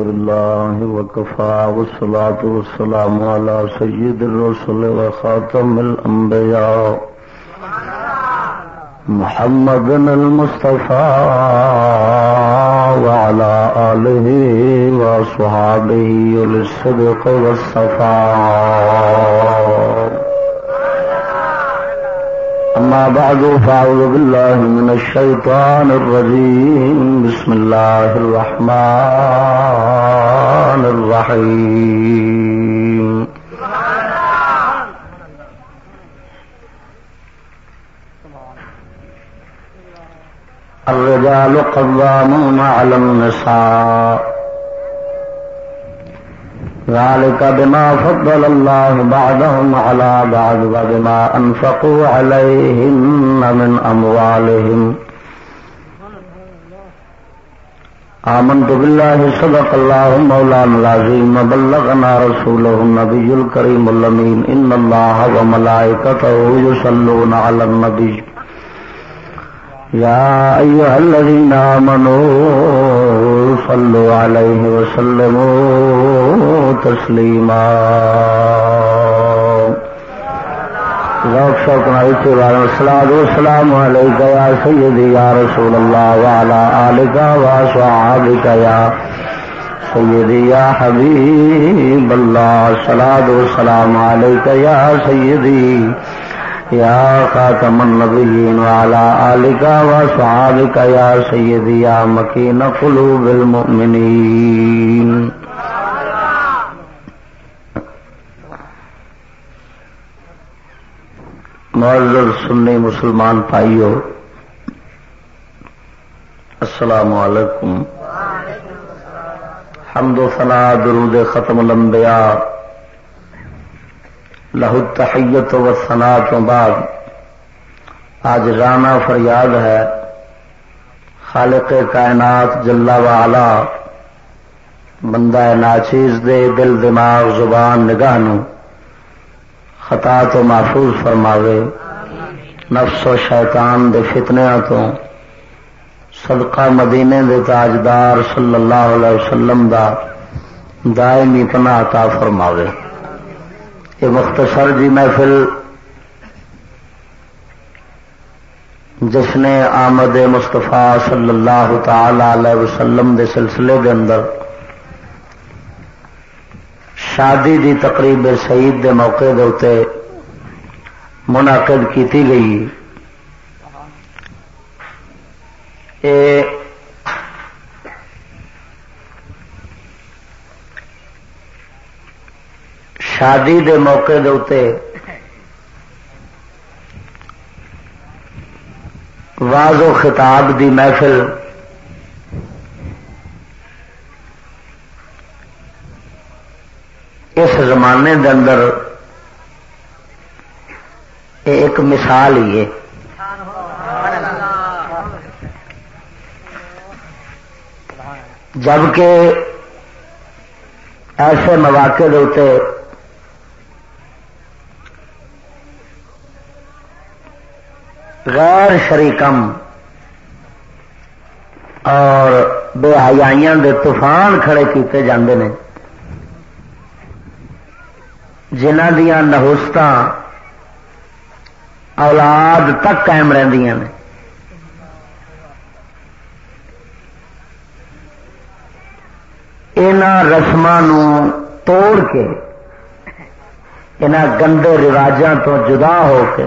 اللہ وکفا والصلاة والسلام على سید الرسل وخاتم الانبیاء. محمد المصطفى وعلى آله وصحابه للصدق والصفاق أما بعد، فأعوذ بالله من الشيطان الرجيم. بسم الله الرحمن الرحيم. الرجال قوامون على النساء. ذلك بما فضل الله بعدهم على بعد وبما أنفقوا عليهم من أموالهم. آمنت بالله، صدق الله مولانا العظيم، وبلغنا رسوله النبي الكريم اللمين إن الله وملائكته يصلون على النبي. يا أيها الذين آمنوا صلوا عليه وسلموا تسليما ذوق شوق نعيش والسلام والسلام عليك يا سيدي يا رسول الله وعلى آلك وصحابك يا سيدي يا حبيب الله الصلاة والسلام عليك يا سيدي یا خاتم النبیین وعلا آلکا و صحابکا یا سیدی یا مکین قلوب المؤمنین معذر سنی مسلمان پائیو السلام علیکم. حمد و ثنا درود ختم الانبیاء لہو تحیت و سنا تو بعد آج رانا فریاد ہے خالق کائنات جلا والا بندہ ناچیز دے دل دماغ زبان نگاہ نو خطا تو محفوظ فرماوے۔ نفس و شیطان دے فتنیا تو صدقہ مدینے دے تاجدار صلی اللہ علیہ وسلم دا دائمی پناہ عطا فرماوے۔ یہ مختصر جی محفل جس نے آمد مستفا صلی اللہ تعالی علیہ وسلم دے سلسلے دے اندر شادی دی تقریب سعید دے موقع دے اتے منعقد کیتی گئی۔ اے شادی دے موقع دے اتے واض و خطاب دی محفل اس زمانے دے اندر ایک مثال ہی ہے۔ جبکہ ایسے مواقع دے غیر شریکم اور بے حیائیاں دے طوفان کھڑے کیتے جاندے نے۔ جنہ دیا نہوست اولاد تک قائم رہندیاں نے۔ ان رسم توڑ کے ان گندے رواجوں تو جدا ہو کے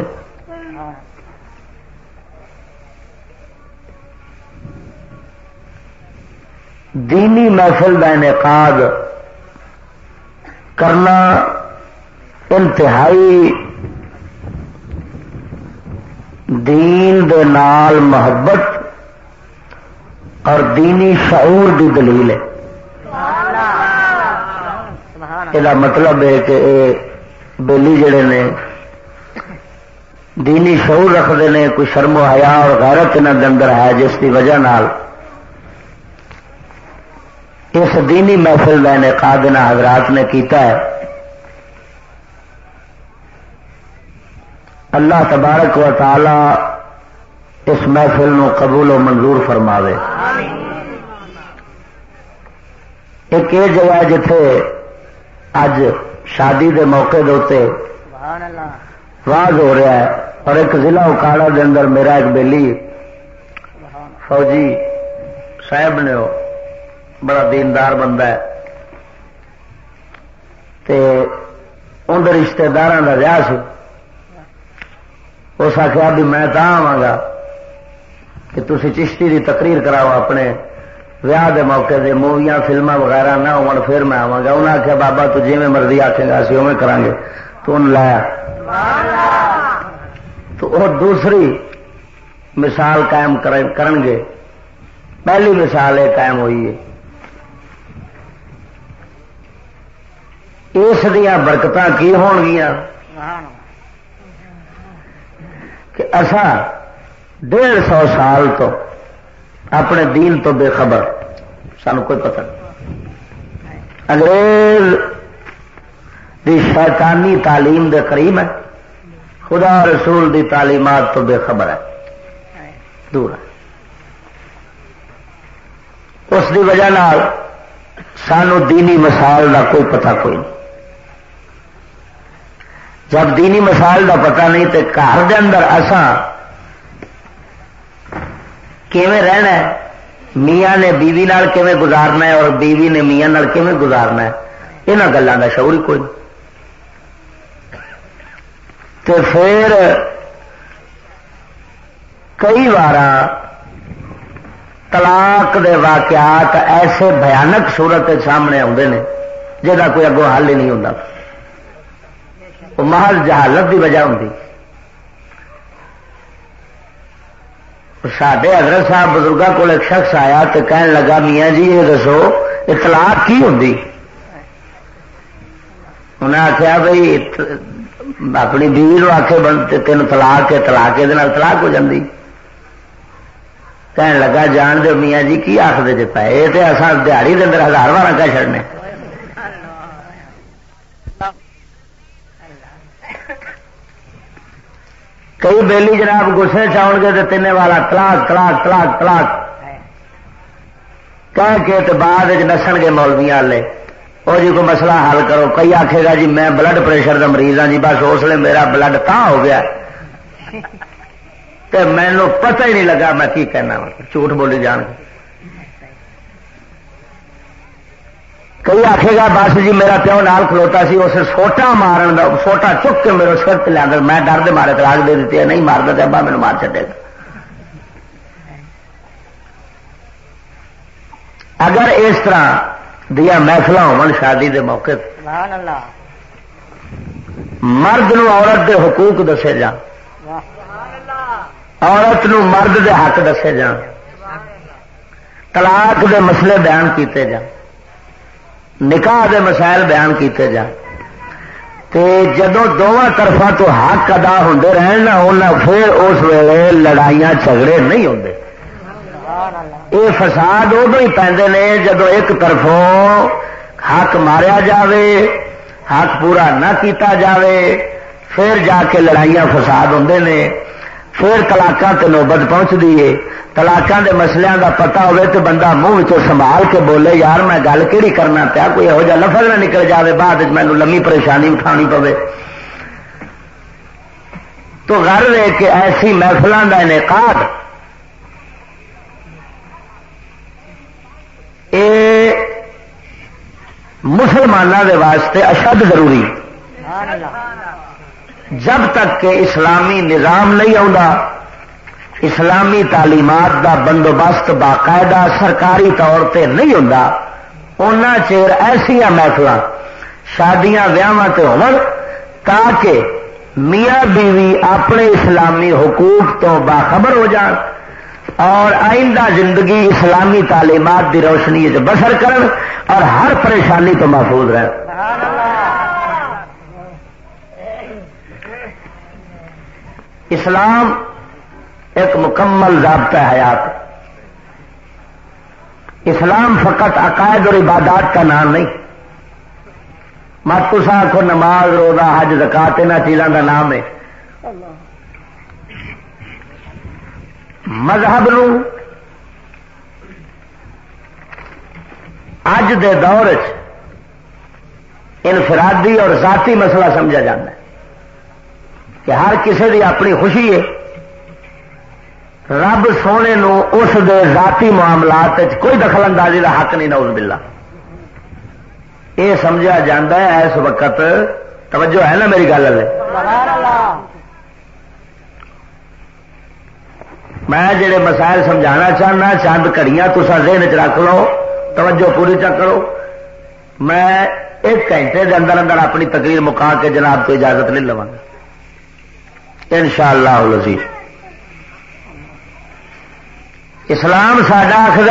دینی محفل کا انعقاد کرنا انتہائی دین دے نال محبت اور دینی شعور دی دلیل ہے۔ یہ مطلب ہے کہ بےلی جڑے نے دینی شعور رکھتے ہیں کوئی شرم و حیا اور غیرت انہوں اندر ہے جس کی وجہ نال اس دینی محفل کا انعقاد حضرات نے کیتا ہے۔ اللہ تبارک و تعالی اس محفل نو قبول و منظور فرماوے۔ ایک یہ جگہ ہے جتھے اج شادی دے موقع دے واز ہو رہا ہے اور ایک ضلع اکاڑا دے اندر میرا ایک بیلی فوجی صاحب نے بڑا دیندار بندہ ہے۔ تے اندر رشتے دار کا ویاہ سی۔ اس آخیا بھی میں تو آوا گا کہ تھی چشتی کی تقریر کراؤ اپنے ویاہ دے موقع دے موویاں فلما وغیرہ نہ ہو پھر میں آوا گا۔ انہیں آخیا بابا تو جی مرضی آخے گا، اسی اوے کریں گے۔ تو ان لایا۔ تو وہ دوسری مثال قائم کرن گے پہلی مثال یہ قائم ہوئی ہے۔ اس دیا برکت کی ہون گیا؟ کہ اصا ڈیڑھ سو سال تو اپنے دین تو بے خبر سان کوئی پتہ نہیں۔ انگریز دی شیطانی تعلیم دے قریب ہے خدا رسول دی تعلیمات تو بے خبر ہے۔ دور ہے۔ اس دی وجہ سانو دینی مسال دا کوئی پتہ کوئی نہیں۔ جب دینی مسائل کا پتا نہیں تو گھر دے اندر کیویں رہنا ہے؟ میاں نے بیوی نال کیویں گزارنا ہے اور بیوی نے میاں نال کیویں گزارنا ہے؟ یہاں گلوں کا شعور ہی کوئی تو پھر کئی بار طلاق دے واقعات ایسے بھیانک صورت سامنے آتے ہیں جہاں کوئی اگوں حل ہی نہیں ہوتا وہ محل جہالت کی وجہ ہوں سڈے حضرت صاحب بزرگوں کو ایک شخص آیا تو کہن لگا، میاں جی یہ دسو اطلاق کی ہوں انہیں آخیا بھائی اپنی بیوی نو آخے تین تلاک کے تلاک یہ تلاک ہو جاتی کہن لگا، جان دو میاں جی کی آخر جی پائے یہ تو اصل دیہڑی کے اندر ہزار بار کہہ چڑنے کئی بیلی جناب گسے چاؤ گے تو تین والا تلاک تلاک تلاک تلاک کہہ کے تو بعد نسن گے مولویا والے وہ جی کوئی مسئلہ حل کرو، کئی آخے گا جی میں بلڈ پریشر کا مریض ہاں جی بس اس لیے میرا بلڈ تا ہو گیا۔ مینو پتہ ہی نہیں لگا میں کی کہنا جھوٹ بولی جان۔ گے کئی آخے گا بس جی میرا پیو نال کھلوتا سی اس سوٹا مارن دا سوٹا چک کے میرے سر لیا میں ڈر دے مارے تلاک دے دیتی ہے نہیں مارتا تو ابا میرے مار چڈے گا۔ اگر اس طرح دیا محفل ہو شادی دے موقع مرد نو عورت دے حقوق دسے جان۔ عورت نو مرد دے حق دسے جان۔ طلاق دے مسئلے بیان کیتے جان۔ نکاح دے مسائل بیان کیتے جان تے جدو دونوں طرفوں تو حق ادا ہوں رہن پھر اس ویلے لڑائیاں جھگڑے نہیں ہوں یہ فساد ادو ہی پہ جدو ایک طرفوں حق ماریا جاوے، حق پورا نہ کیتا جاوے، پھر جا کے لڑائیاں فساد ہوں نے۔ پھر تلاکاں تے نوبت پہنچ دیے تلاکاں دے مسلیاں دا پتا ہوئے تو بندہ منہ سنبھال کے بولے، یار میں گل کہڑی کرنا پیا؟ کوئی یہو جہ لفظ نہ نکل جائے بعد مینو لمبی پریشانی اٹھانی پوے۔ تو گھر رہے کہ ایسی محفلوں کا انعقاد۔ اے مسلمانوں دے واسطے اشد ضروری۔ جب تک کہ اسلامی نظام نہیں آتا اسلامی تعلیمات دا بندوبست باقاعدہ سرکاری طور پہ نہیں ہوں چیر ایسیا محفل شادیاں ویاہ تاکہ میاں بیوی اپنے اسلامی حقوق تو باخبر ہو جان اور آئندہ زندگی اسلامی تعلیمات کی روشنی بسر کرن اور ہر پریشانی تو محفوظ رہ اسلام ایک مکمل ضابطہ حیات۔ اسلام فقط عقائد اور عبادات کا نام نہیں۔ ماتوسا کو نماز، روزہ، حج زکات ان چیزوں کا نام ہے۔ مذہب نو اج دے دور انفرادی اور ذاتی مسئلہ سمجھا جاتا ہے۔ کہ ہر کسی کی اپنی خوشی ہے۔ رب سونے نو اس دے ذاتی معاملات کوئی دخل اندازی کا حق نہیں نوز بلا یہ سمجھا جا اس وقت توجہ ہے نا میری گل میں جڑے مسائل سمجھانا چاہنا چند کڑیاں تسا ذہن چ رکھ لو، توجہ پوری چک کرو۔ میں ایک گھنٹے کے اندر اندر اپنی تقریر مکا کے جناب کو اجازت نہیں لوا ان شاء اللہ اسلام سڈا آخر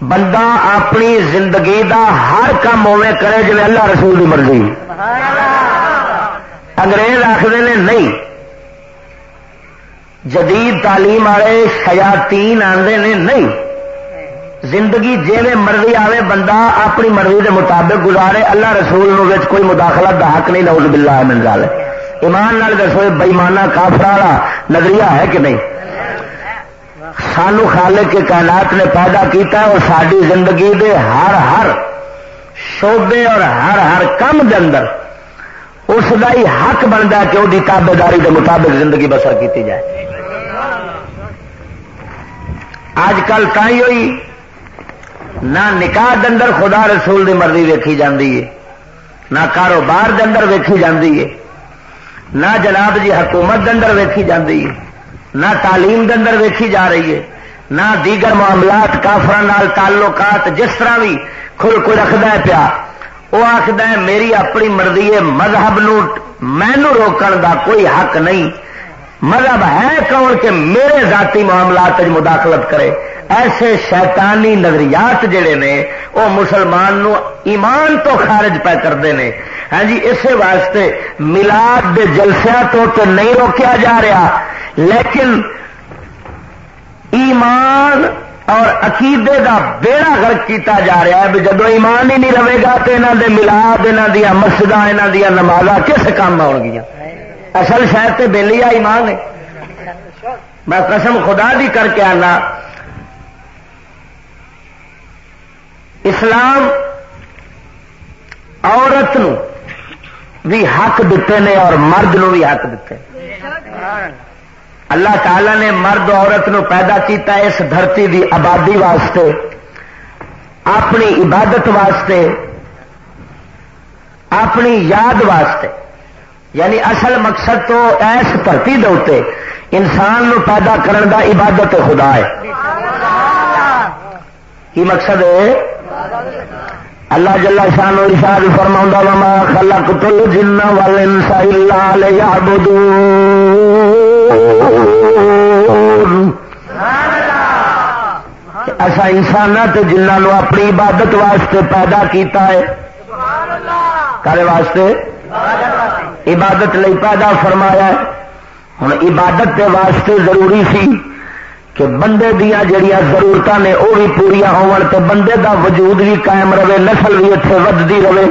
بندہ اپنی زندگی دا ہر کام اوے کرے جی اللہ رسول کی مرضی۔ انگریز آخر نے نہیں۔ جدید تعلیم والے شیاتی آدھے نے نہیں۔ زندگی جی مرضی آئے بندہ اپنی مرضی کے مطابق گزارے، اللہ رسول نو کوئی مداخلت دا حق نہیں لوز بلا من گل ایمان نال دسو بئیمانہ کافر والا نظریہ ہے کہ نہیں؟ سانو خالق کے کائنات نے پیدا کیتا اور ساری زندگی دے ہر ہر شعبے اور ہر ہر کم دے اندر اس کا ہی حق بنتا کہ وہ تابے داری کے مطابق زندگی بسر کی جائے۔ اج کل تھی ہوئی، نہ نکاح دندر خدا رسول دی مرضی ویکھی جاندی ہے، نہ کاروبار دندر ویکھی جاندی ہے۔ نہ جناب جی حکومت دندر ویکھی جاندی نہ تعلیم دندر ویکھی جا رہی ہے، نہ دیگر معاملات کافر تعلقات جس طرح بھی کھل کو رکھد پیا۔ وہ آخد میری اپنی مرضی ہے، مذہب نو، مینو روکن دا کوئی حق نہیں۔ مذہب ہے کون کہ میرے ذاتی معاملات مداخلت کرے۔ ایسے شیطانی نظریات جڑے نے وہ مسلمان نو ایمان تو خارج پہ کرتے ہیں ہاں جی اسی واسطے ملاد دے جلسیا تو تو نہیں روکیا جا رہا، لیکن ایمان اور عقیدے کا بیڑا گرک کیتا جا رہا ہے جب ایمان ہی نہیں رہے گا تو یہاں دے ملاد یہاں دیا مسجد یہاں دیا نماز کس کام آن گیا اصل شاید تے بہلی ایمان ہے۔ میں قسم خدا دی کر کے آنا، اسلام عورت نو بھی حق دیتے نے اور مرد نو بھی حق دیتے. اللہ تعالی نے مرد عورت نو پیدا کیتا اس دھرتی دی آبادی واسطے، اپنی عبادت واسطے، اپنی یاد واسطے۔ یعنی اصل مقصد تو ایس دھرتی دے انسان نو پیدا کرن دا عبادت خدا ہے۔ کی مقصد ہے؟ اللہ جل شان ارشاد فرما وما خلق تل جن وال ایسا انسان جنہوں اپنی عبادت واسطے پیدا کیتا ہے۔ کرے واسطے؟ عبادت لئی پیدا فرمایا ہوں عبادت کے واسطے ضروری سی۔ کہ بندے دیا جڑیا ضرورت نے وہ بھی پوریا ہو بندے دا وجود بھی قائم رہے، نسل بھی اتنے ودتی رہے۔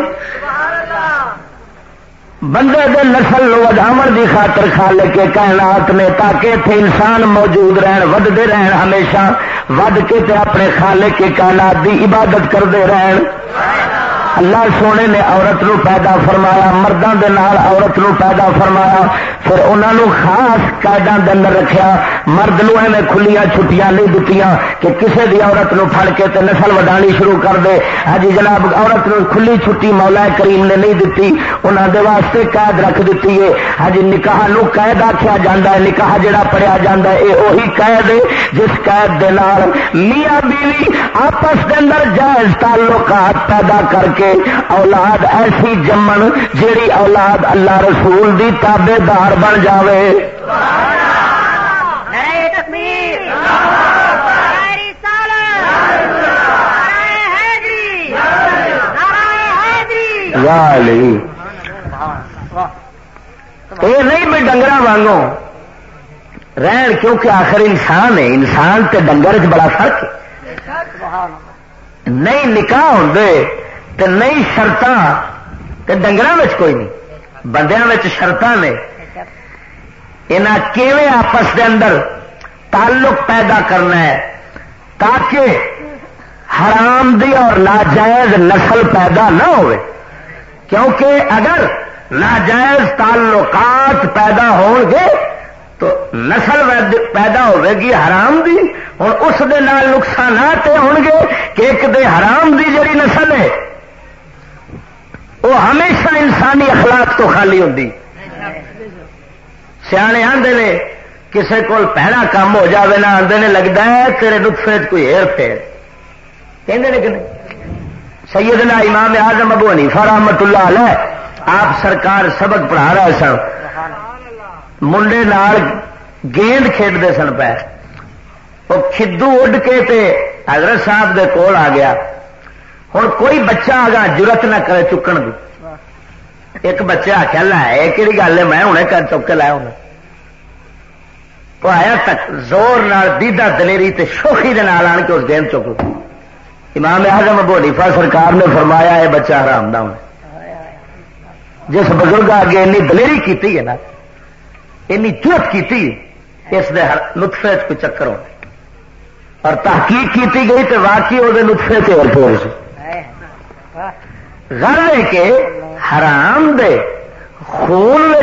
بندے دے نسل وداو کی خاطر کھا لے کے کائنات نے، تاکہ اتنے انسان موجود رہن ودتے رہن ہمیشہ۔ ود کے تے اپنے خالے کے کائنات دی عبادت کرتے رہن۔ اللہ سونے نے عورت نو پیدا فرمایا مردوں کے نال عورت نو پیدا فرمایا، پھر انہوں خاص قائدہ اندر رکھیا، مرد نو ایویں کھلیاں، چھٹیاں نہیں دتیاں کہ کسے دی عورت نو پھڑ کے تے نسل وڈانی شروع کر دے۔ ہاں جی جناب، عورت نو کھلی چھٹی مولا کریم نے نہیں دتی انہوں دے واسطے قید رکھ دیتی ہے۔ ہاں جی، نکاح نو قید آخیا جا ہے، نکاح جڑا پڑھیا جا ہے، یہ وہی قید ہے جس قید دے نال میاں بیوی آپس کے اندر جائز تعلقات پیدا کر کے اولاد ایسی جمن جیڑی اولاد اللہ رسول دی تابے دار بن جائے یہ نہیں میں ڈنگر وانگو رہن کیونکہ آخر انسان ہے انسان تے ڈنگر چ بڑا فرق ہے۔ نہیں نکاح ہوں نہیں شرط ڈنگر کوئی نہیں۔ بندیا شرط نے۔ یہاں آپس کے اندر تعلق پیدا کرنا ہے تاکہ حرام دی اور ناجائز نسل پیدا نہ ہوئے۔ کیونکہ اگر ناجائز تعلقات پیدا ہون گے تو نسل پیدا ہوے گی حرام دی۔ ہوں اس دے نال نقصانات ہون گے کہ ایک دے حرام دی جڑی نسل ہے وہ ہمیشہ انسانی اخلاق تو خالی ہوں سیانے آدھے نے کسی کو پہلا کام ہو جاوے نہ آدھے نے لگتا ہے تیرے نطفے کوئی ہیر پھیر۔ کہ سیدنا امام اعظم ابو حنیفہ رحمت اللہ علیہ آپ سرکار سبق پڑھا رہے سن۔ منڈے نال گیند کھیڈتے سن پہ وہ کھدو اڈ کے تے حضرت صاحب دے کول آ گیا۔ ہوں کوئی بچہ آگا جرت نہ کرے چکن کی ایک بچہ آخیا لائے کہڑی گل ہے؟ میں ہوں کر چک کے لایا ہوں وہ آیا تک زور نال دیدا دلیری تے شوخی دے نال آن کے اس گیند چک امام اعظم ابو حنیفہ سرکار نے فرمایا ہے بچہ حرام دا جس بزرگ آگے اینی دلیری کیتی ہے نا اینی چوت کیتی اس دے نطفے کوئی چکر ہونے اور تحقیق کیتی گئی تو واقعی وہ نطفے سے اور پور سے غر ہے کہ حرام دے خون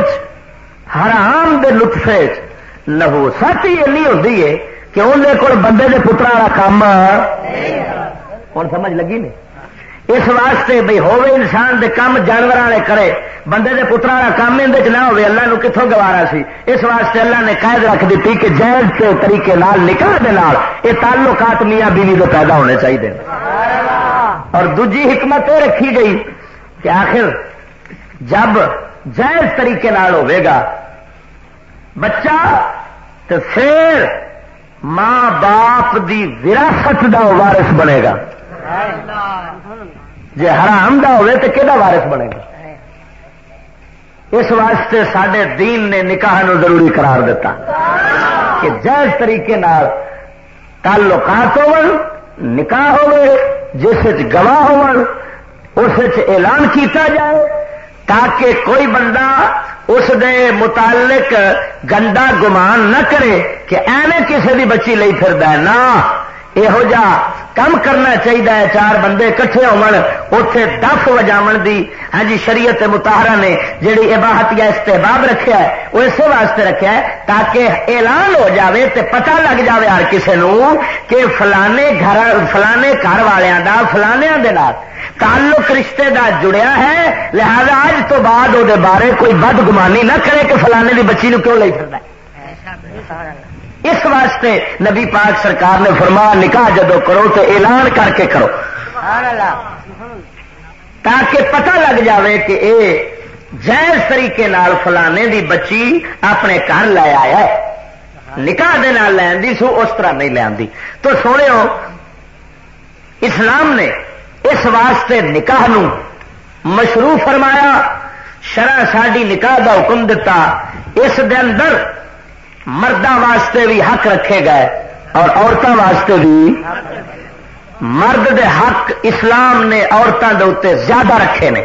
حرام دے نطفے نہو سچ ہی اینی ہوتی ہے کہ اندر کول بندے دے پترا والا کام ہوں سمجھ لگی نہیں؟ اس واسطے بھائی ہوے انسان دے کام جانور والے کرے۔ بندے دے پترا والا کام اندر نہ ہوے اللہ نو کتوں گوارا سی؟ اس واسطے اللہ نے قید رکھ دیتی کہ جائز طریقے نال، نکاح دے نال یہ تعلقات میاں بیوی دے پیدا ہونے چاہیے اور دوجی حکمت یہ رکھی گئی کہ آخر جب جائز طریقے نال ہوے گا بچہ تو پھر ماں باپ دی وراثت دا وارث بنے گا۔ جی حرام دا ہوئے تو کہ وارث بنے گا؟ اس واسطے سڈے دین نے نکاح نو ضروری قرار دیتا کہ جائز طریقے نال تعلقات ہو نکاح ہوئے جس گواہ ہو اعلان کیتا جائے تاکہ کوئی بندہ اس دے متعلق گندا گمان نہ کرے کہ ایویں کسی بھی بچی لئی پھر نہ یہو جہ کم کرنا چاہیے چار بندے کٹھے ہوتے دف وجاو دی۔ ہاں جی شریعت متحرا نے جیڑی عباہت یا استحباب رکھا ہے، وہ اسی واسطے رکھا ہے تاکہ اعلان ہو جاوے تے پتہ لگ جاوے ہر کسی نو کہ فلانے گھر فلانے گھر والوں کا فلانیا تعلق رشتے دا جڑیا ہے۔ لہذا اج تو بعد وہ بارے کوئی بد گمانی نہ کرے کہ فلانے دی بچی نو کیوں لے پھر اس واسطے نبی پاک سرکار نے فرما نکاح جدو کرو تو اعلان کر کے کرو۔ تاکہ پتہ لگ جاوے کہ اے جائز طریقے نال فلانے دی بچی اپنے گھر لے آیا ہے۔ نکاح دے نال لین سو اس طرح نہیں لے تو سونے ہو اسلام نے اس واسطے نکاح نو مشروع فرمایا شرح ساڈی نکاح دا حکم دتا، اس دے اندر مردوں واسطے بھی حق رکھے گئے اور عورتوں واسطے بھی۔ مرد دے حق اسلام نے عورتوں کے اتنے زیادہ رکھے نے۔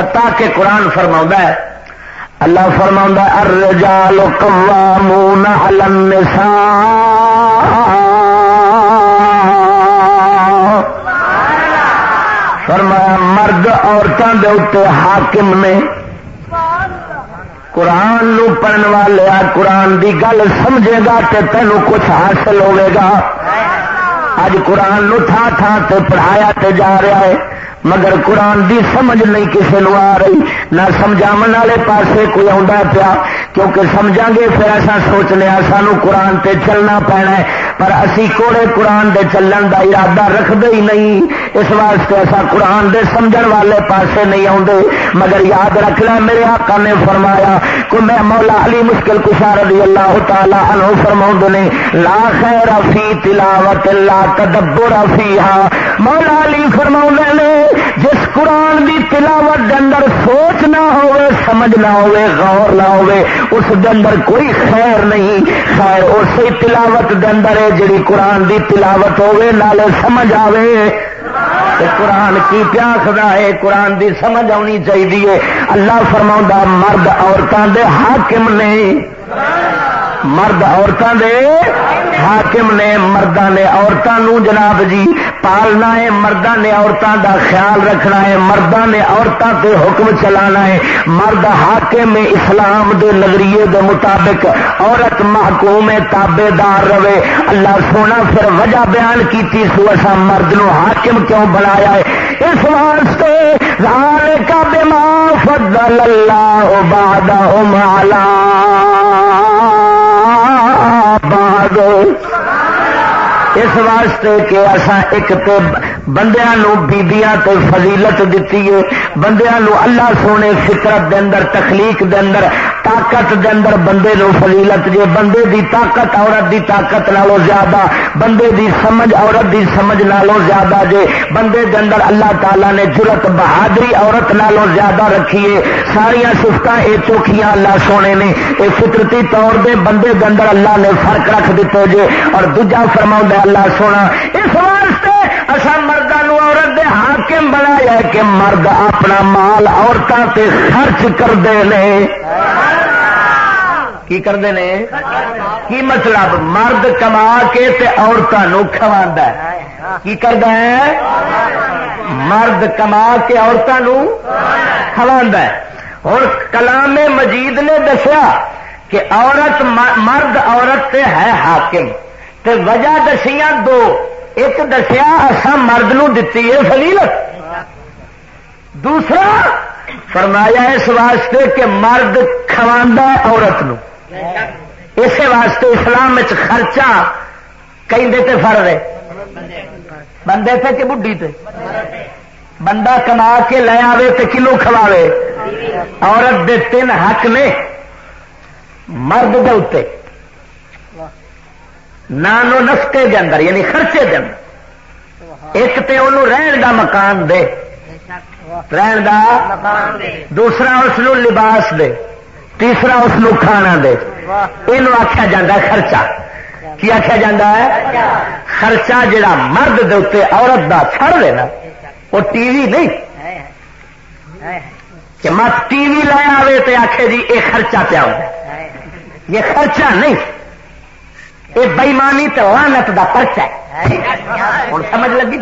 ہتا کہ قرآن فرما ہے، اللہ فرما ارجال قوامون علی النساء۔ فرمایا، مرد عورتوں کے اتنے حاکم نے قرآن نو پڑھن والے قرآن دی گل سمجھے گا تے تینوں کچھ حاصل ہوئے گا۔ اج قرآن نو تھا تھا تے پڑھایا تے جا رہا ہے، مگر قرآن دی سمجھ نہیں کسی نو آ رہی۔ نہ سمجھاو والے پاسے کوئی آ پیا، کیونکہ سمجھا گے پھر ایسا سوچنے سانو قرآن تے چلنا پینا ہے۔ پر اسی کوڑے قرآن دے چلن دا ارادہ رکھتے ہی نہیں۔ اس واسطے ایسا قرآن دے سمجھ والے پاسے نہیں آتے مگر یاد رکھ لیا میرے آقا نے فرمایا کو میں مولا علی مشکل کشار رضی اللہ تعالی عنہ فرما نے، لا خیر فی تلاوت لا تدبر فیہا۔ مولا علی فرما نے، جس قرآن دی تلاوت دے اندر سوچ نہ ہوئے، سمجھ نہ ہوئے، غور نہ ہوئے، اس دے اندر کوئی خیر نہیں۔ خیر اسی تلاوت دے اندر ہے، جڑی قرآن دی تلاوت ہوئے، نالے سمجھ آوے۔ قرآن کی پیاخا ہے قرآن دی سمجھ آنی چاہیے۔ اللہ فرما مرد عورتوں دے حاکم نے مرد عورتوں دے حاکم نے مردہ نے عورتوں جناب جی پالنا ہے مردہ نے عورتوں دا خیال رکھنا ہے مردہ نے عورتوں تے حکم چلانا ہے۔ مرد حاکم اسلام دے نظریے دے مطابق عورت محکوم تابے دار رہے۔ اللہ سونا پھر وجہ بیان کی سو اصا مرد نو حاکم کیوں بنایا ہے؟ اس واسطے رال کا بیمار فضل اللہ باد مالا باد اس واسطے کہ اصا ایک تو بندیا بیبیاں تے فضیلت دیتی ہے۔ بندیا اللہ سونے فطرت دے اندر، تخلیق دے اندر، طاقت دے اندر بندے نو فضیلت جے بندے دی طاقت عورت دی طاقت نالوں زیادہ، بندے دی سمجھ عورت دی سمجھ نالوں زیادہ جے۔ بندے دے اندر اللہ تعالی نے جرت بہادری عورت نالوں زیادہ رکھیے ساریا سفت اے چوکھیاں اللہ سونے نے۔ اے فطرتی طور دے بندے دے اندر اللہ نے فرق رکھ دیتے جے۔ اور دوجا فرما اللہ سونا، اس واسطے اصا حاکم بنایا کہ مرد اپنا مال عورتوں سے خرچ کرتے ہیں کی کرتے ہیں کی مطلب مرد کما کے عورتوں کھوا کی کرتا ہے؟ مرد کما کے عورتوں کھوا ہوں کلام مجید نے دسیا کہ عورت مرد عورت ہے حاکم۔ تے وجہ دسیاں دو۔ ایک دسیا اصا مرد نو ہے فلیلت دوسرا، فرمایا اس واسطے کہ مرد کھوا عورت نو۔ اسی واسطے اسلام خرچہ کہیں تے فرد ہے۔ بندے تھے کہ بڈی تے؟ بندہ کما کے لے آئے تو کلو کھواوے۔ عورت دے تین حق نے مرد دے اتنے نانو نسکے دے اندر یعنی خرچے دے اندر۔ ایک تے انہوں رہن دا مکان دے۔ رہن دا دوسرا اس لباس دے۔ تیسرا اس کھانا دے۔ یہ آخیا جا خرچہ۔ کی آخیا جا ہے؟ خرچہ جڑا مرد دے اتنے عورت دا چھڑ نا، وہ ٹی وی نہیں۔ کہ مت ٹی وی لایا آئے تو آخے جی یہ خرچہ پیا یہ خرچہ نہیں۔ یہ بئیمانی تو لانت کا پرچ ہے۔ ہوں سمجھ لگی؟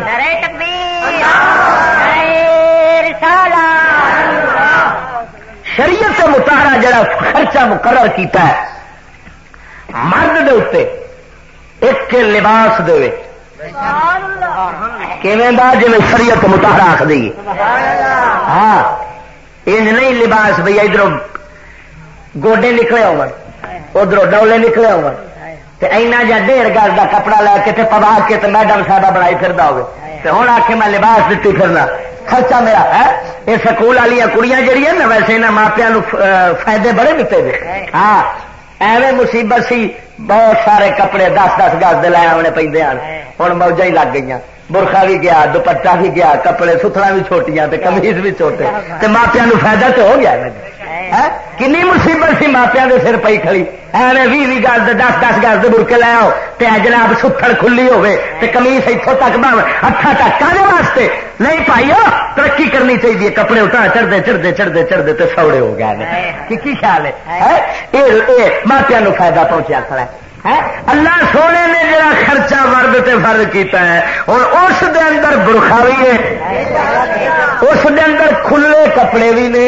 شریعت سے متارا جڑا خرچہ مقرر کیتا ہے مرد دے اتنے ایک لباس دے جی شریعت متارا آخ دی ہاں انج نہیں لباس بھائی ادھر گوڈے نکلے ادھر ڈولے نکلے ہو اینا جا ڈیر گز کا کپڑا لے کے پوا کے میڈم ساڈا بنائی پھر ہوں آ کے میں لباس دیتی پھرنا۔ خرچہ میرا، ہے؟ یہ سکول والی کڑیاں جہیا نا، ویسے یہاں ماپیا فائدے بڑے دیتے جی ہاں ایویں مصیبت سی، بہت سارے کپڑے دس دس گز دے لے آنے پہ ہوں موجہ ہی لگ گئی برخا بھی گیا دوپٹا بھی گیا کپڑے ستھرا بھی چھوٹیاں کمیز بھی چھوٹے۔ ماپیا فائدہ تو ہو گیا کنی مصیبت سی ماپیا کے سر پی کھڑی۔ ایویں بھی بھی گز دس دس گز دے برکے لے آؤ۔ تے جناب ستھڑ کھلی ہوے تے کمیز اتوں تک بن ہاتھا تک کالے واسطے؟ نہیں پائی ترقی کرنی چاہیے۔ کپڑے اتنا چڑھتے چڑھتے چڑھتے چڑھتے سوڑے ہو گئے کی خیال ہے؟ ماپیا فائدہ پہنچیا کھڑا ہے۔ اللہ سونے نے جڑا خرچہ مرد تے فرض کیتا ہے اور اس دے اندر برخا بھی ہے۔ اس دے اندر کھلے کپڑے بھی نے،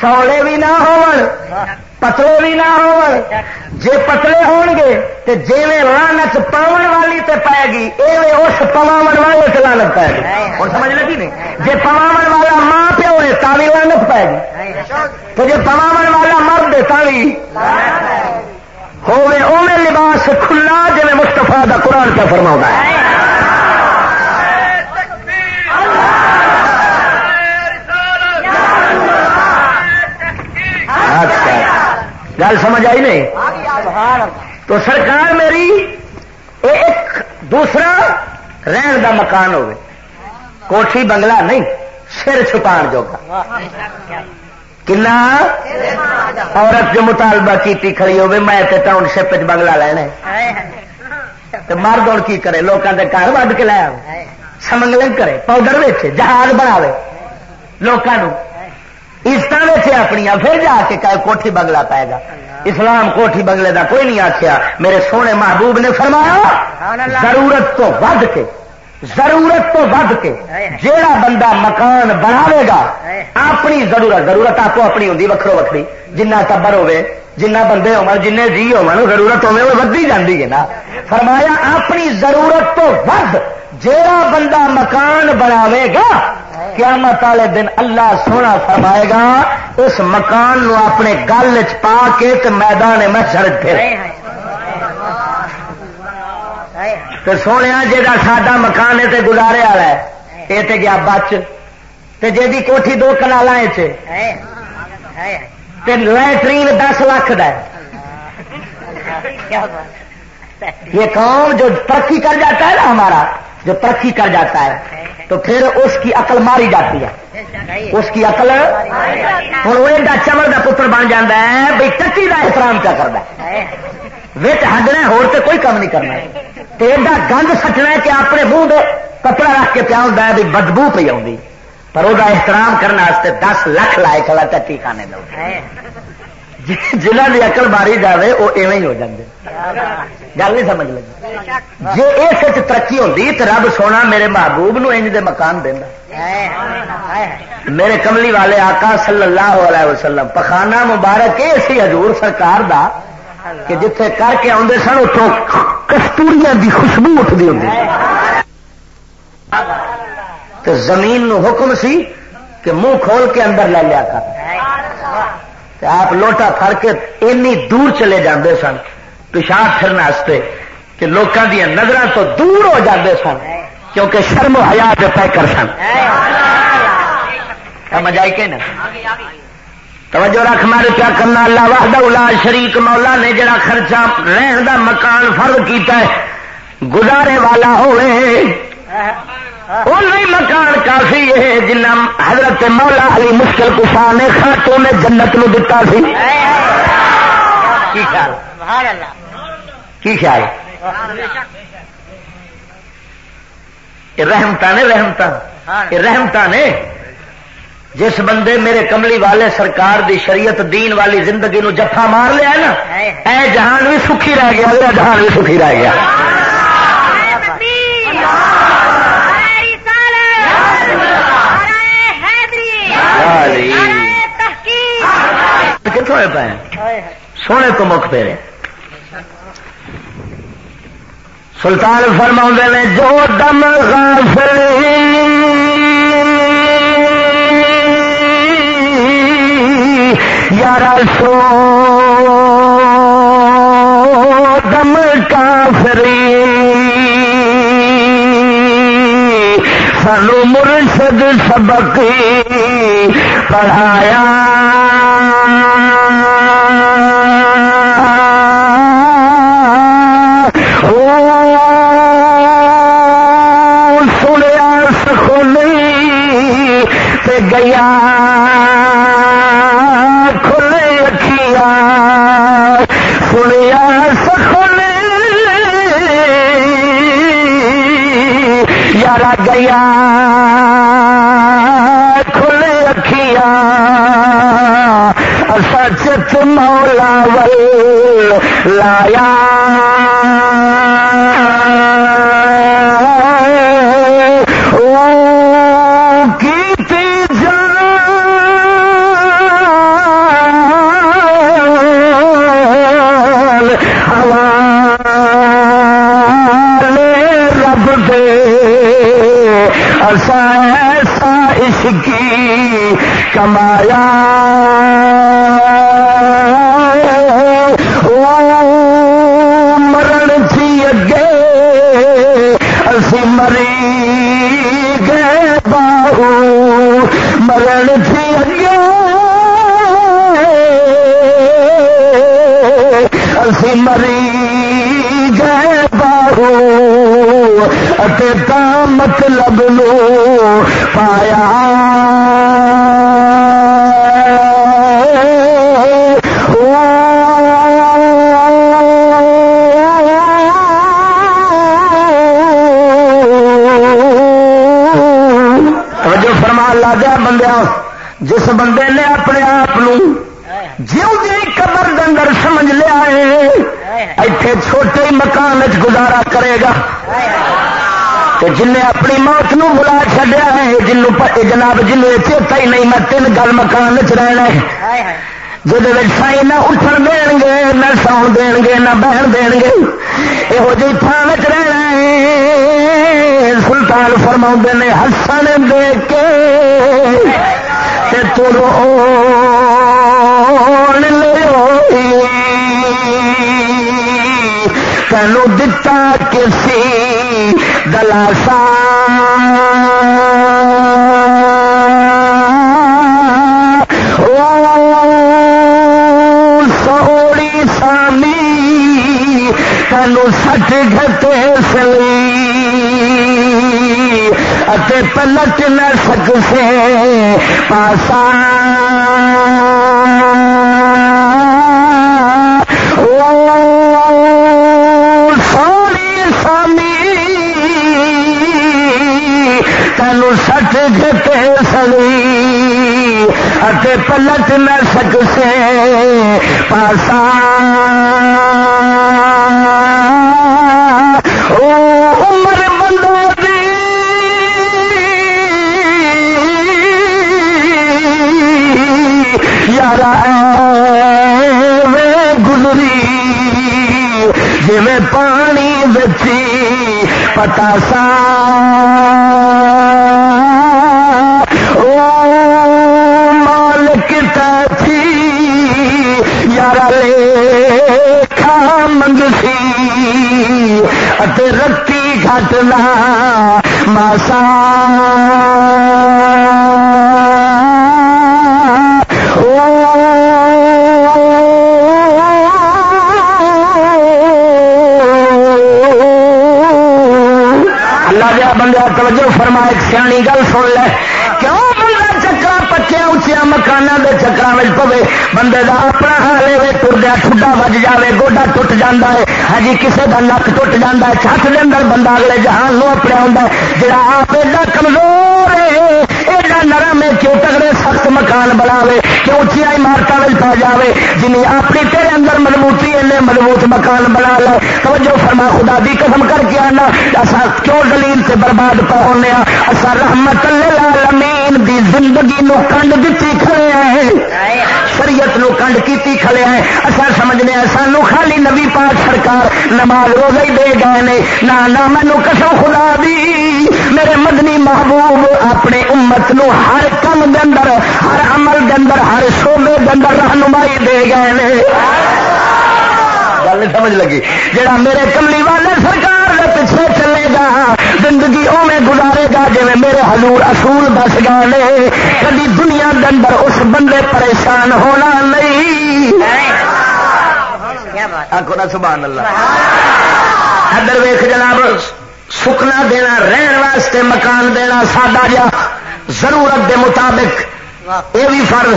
سوڑے بھی نہ ہو پتلے بھی نہ ہو جے پتلے ہون گے تو جی لانت پاون والی تے پائے گی، ایویں اس پواون والے سے لانت پائے گی۔ اور سمجھ لگی نہیں جے پواون والا ماں پیو ہے تاوی لانت پائے گی۔ تو جے پواون والا مرد ہے تاوی ہوے اوے لباس کھلا جی مستفا کا قرآن کا فرما ہے۔ اچھا۔ گل سمجھ آئی نہیں؟ تو سرکار میری ایک دوسرا رہن دا مکان ہوگی کوٹھی بنگلہ نہیں، سر چھپا جو کنا؟ عورت جو مطالبہ کی کھڑی ہوگی میں ٹاؤن شپ بنگلہ لینا تو مرد کی کرے؟ لوگوں کے گھر وڈ کے لیا سمنگلنگ کرے پاؤڈر ویچے جہاز بنا لوگوں عزت اپنی پھر جا کے کوٹھی بنگلہ پائے گا۔ اسلام کوٹھی بنگلے دا کوئی نہیں آخیا میرے سونے محبوب نے فرمایا ضرورت تو ود کے ضرورت تو ود کے جیڑا بندہ مکان بناوے گا اپنی ضرورت ضرورت آپ کو اپنی ہوں وکرو وکری جنہ ٹبر ہوے جنہ بندے ہو جن جی ہو ضرورت ہوے وہ ودی جاتی ہے نا۔ فرمایا اپنی ضرورت تو ود جیڑا بندہ مکان بناوے گا قیامت والے دن اللہ سونا فرمائے گا اس مکان نو اپنے گل چ پا کے میدان میں سڑک پھر۔ تو سونے جا ساڈا مکان ہے گزارے والا ہے۔ یہ تو گیا بچ۔ جی کوٹھی دو کنال لٹرین دس لاکھ یہ قوم جو ترقی کر جاتا ہے نا ہمارا جو ترقی کر جاتا ہے تو پھر اس کی عقل ماری جاتی ہے۔ اس کی عقل ہوں وہ چمڑ کا پتر بن جا ہے بھائی ٹکی کا احترام کیا کرتا ہے۔ ہڈنا ہو کوئی کام نہیں کرنا ایڈا گند سٹنا کہ اپنے منہ کپڑا رکھ کے پیا ہوتا ہے بھی بدبو پی آؤں پر وہ احترام کرنے واسطے دس لاکھ لائے کلا ٹٹی کھانے لو جنہ کی اقل ماری جائے وہ ایویں ہی ہو جاتے گل نہیں سمجھ لگی۔ جی اس ترقی ہوتی تو رب سونا میرے محبوب نو انج دے مکان دینا میرے کملی والے آقا صلی اللہ علیہ وسلم پخانا مبارک یہ سی حضور سرکار دا کہ جتھے کر کے آدھے سن اتوں کستوریاں دی خوشبو اٹھتی ہوں تو زمین نو حکم سی کہ منہ کھول کے اندر لے لیا کر۔ آپ لوٹا پھڑ کے اینی دور چلے جاندے سن۔ پیشاب پھرنے کہ لوگوں دیا نظر تو دور ہو جاندے سن۔ کیونکہ شرم و حیا کے پیکر سن۔ مجائی کہ نا توجہ رکھ مارے کیا کرنا اللہ وحدہ الا شریک مولا نے جڑا خرچہ رہن دا مکان فرض کیتا ہے، گزارے والا ہوئے نہیں مکان کافی ہے جنہ حضرت مولا علی مشکل کسا نے خاتوں نے جنت نو دتا سی۔ کی خیال؟ کی خیال؟ رحمتا نے رحمتا رحمتا نے۔ جس بندے میرے کملی والے سرکار دی شریعت دین والی زندگی نو جفا مار لیا نا، اے جہان بھی سکھی رہ گیا جہان بھی سکھی رہ گیا۔ کتوں پائے سونے تو مکھ پیرے۔ سلطان فرما نے، جو دم غافل یار سو دم کافری سانو مرشد سبق پڑھایا۔ سنیا سخنی گیا۔ گیا کھلے رکھیا سچ مولا ول لایا۔ کی کمایا۔ مرن تھی اگے اسی مری گئے باہو۔ مرن تھی اگے اسی مری گئے مطلب لو، پایا۔ جو فرمان لا دیا بندیا جس بندے نے اپنے آپ جیوں جی قبر اندر سمجھ لیا ہے ایتھے چھوٹے مکان گزارا کرے گا۔ جن اپنی موت نو بلا چڈیا ہے جنوب جناب جنوب چیتا ہی نہیں میں تین گل مکان چ رہنا ہے۔ سائی نہ اٹھن دین گے نہ سو دین گے نہ بہن دین گے یہو جی تھان چ رہنا ہے۔ سلطان فرما نے ہسن دے کے ترو تینوں کسی دلاسا۔ سوڑی سامی تینوں سٹ گھتے سلی۔ پلٹ نہ سک سے پاسا۔ سٹ گھتے سلی پلٹ نہ سک سے پاسا۔ عمر بندوں دی۔ یار گزری جی پانی بچی پتا سا رتی گھٹنا ماسا اللہ دیا بندہ توجہ فرما ایک سیانی گل سن لے۔ اچیا مکانوں کے چکر میں پوے، بندے کا اپنا حال ہے ٹردیا ٹھڈا بج جائے گوڈا ٹوٹ جا ہے ہجی ہاں کسی کا نک ٹوٹ جا ہے چھت کے اندر بندہ اگلے جہان لو اپنے آتا ہے جا آپ ایڈا کمزور ہے ایڈا نرم ہے، کیوں تگڑے؟ سخت مکان بناوے، کیوں اچیا عمارتوں میں پا جائے جن اپنی تیرے اندر مضبوطی ایسے مضبوط مکان بنا لے۔ توجہ فرما، خدا دی قسم کر کے آنا۔ اصا کیوں دلیل سے برباد پا ہونے اصا رحمت العالمین دی زندگی نو کنڈ دیتی کھڑے ہیں۔ شریعت نو کنڈ کیتی کھڑے ہیں۔ اصا سمجھنے سانو خالی نبی پاک سرکار نماز روزہ ہی دے گئے نے۔ نہ مینو قسم خدا دی۔ میرے مدنی محبوب اپنے امت نو ہر کم دے اندر ہر عمل دے اندر ہر شعبے دے اندر رہنمائی دے گئے گل سمجھ لگی۔ جڑا میرے کملی والے سرکار کے پیچھے چلے گا زندگی اوے گزارے گا جی میرے حضور اصول دس گئے کبھی دنیا کے اندر اس بندے پریشان ہونا نہیں۔ آخو نا سبحان اللہ۔ ادھر ویخ جناب سکنا دینا، رہن واسطے مکان دینا سادہ جا ضرورت دے مطابق۔ یہ بھی فرض۔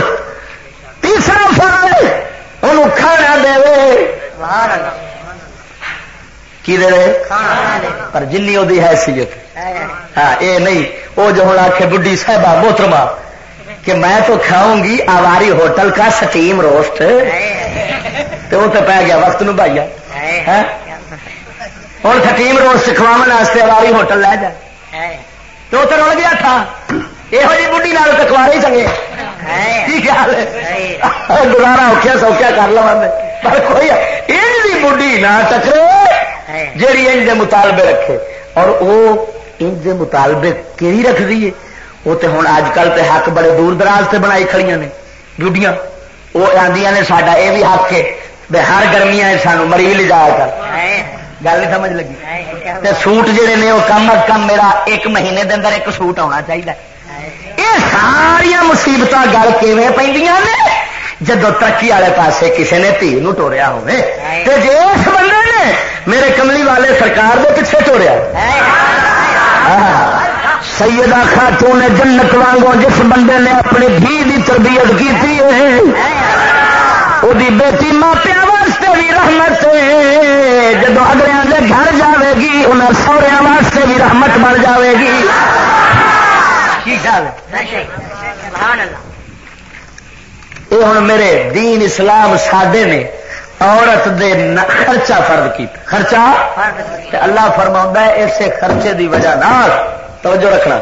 تیسرا فرض، انہوں کھانا دے۔ کی دے پر جنی وہ حیثیت۔ ہاں یہ نہیں وہ جو ہوں آخ بڈی صاحبہ محترمہ، کہ میں تو کھاؤں گی آواری ہوٹل کا سٹیم روسٹ۔ تو وہ تو پی گیا، وقت نو بھائی ہاں؟ ہوں سٹیم روسٹ کھوانے آواری ہوٹل لے جائے تو تو رل گیا تھا۔ یہ جی بڑھی نال تکوارے ہی چنگے۔ گزارا اوکھیا سوکھیا کر لوا پر کوئی یہ بڑھی نہ ٹکرے۔ جیڑی انج دے مطالبے رکھے۔ اور وہ انج دے مطالبے کہی رکھ دیے وہ تو ہوں اج کل تے حق بڑے دور دراز سے بنائی کھڑیاں نے۔ بڑھیاں وہ آدی نے ساڈا یہ بھی حق ہے۔ ہر گرمیاں سانو مری لے جایا کر۔ گل نہیں سمجھ لگی۔ تے سوٹ جہے نے وہ کم از کم میرا ایک مہینے دے اندر ایک سوٹ آنا چاہیے۔ یہ ساریا مصیبت گل کیون پہ جدو ترقی والے پاسے کسی نے دھی ٹوریا ہوئے جی اس بندے نے میرے کملی والے سرکار کے پیچھے ٹوریا سیدہ خاتون نے جنت وانگو جس بندے نے اپنی دھی کی تربیت کی وہ بیٹی ماپیا واسطے بھی رحمت جب اگلے گھر جاوے گی انہیں سوریا واسطے بھی رحمت بن جاوے گی۔ یہ ہوں میرے دین اسلام سادے نے عورت دے خرچہ فرد کی خرچہ؟ اللہ فرما اسے خرچے دی وجہ نال توجہ رکھنا۔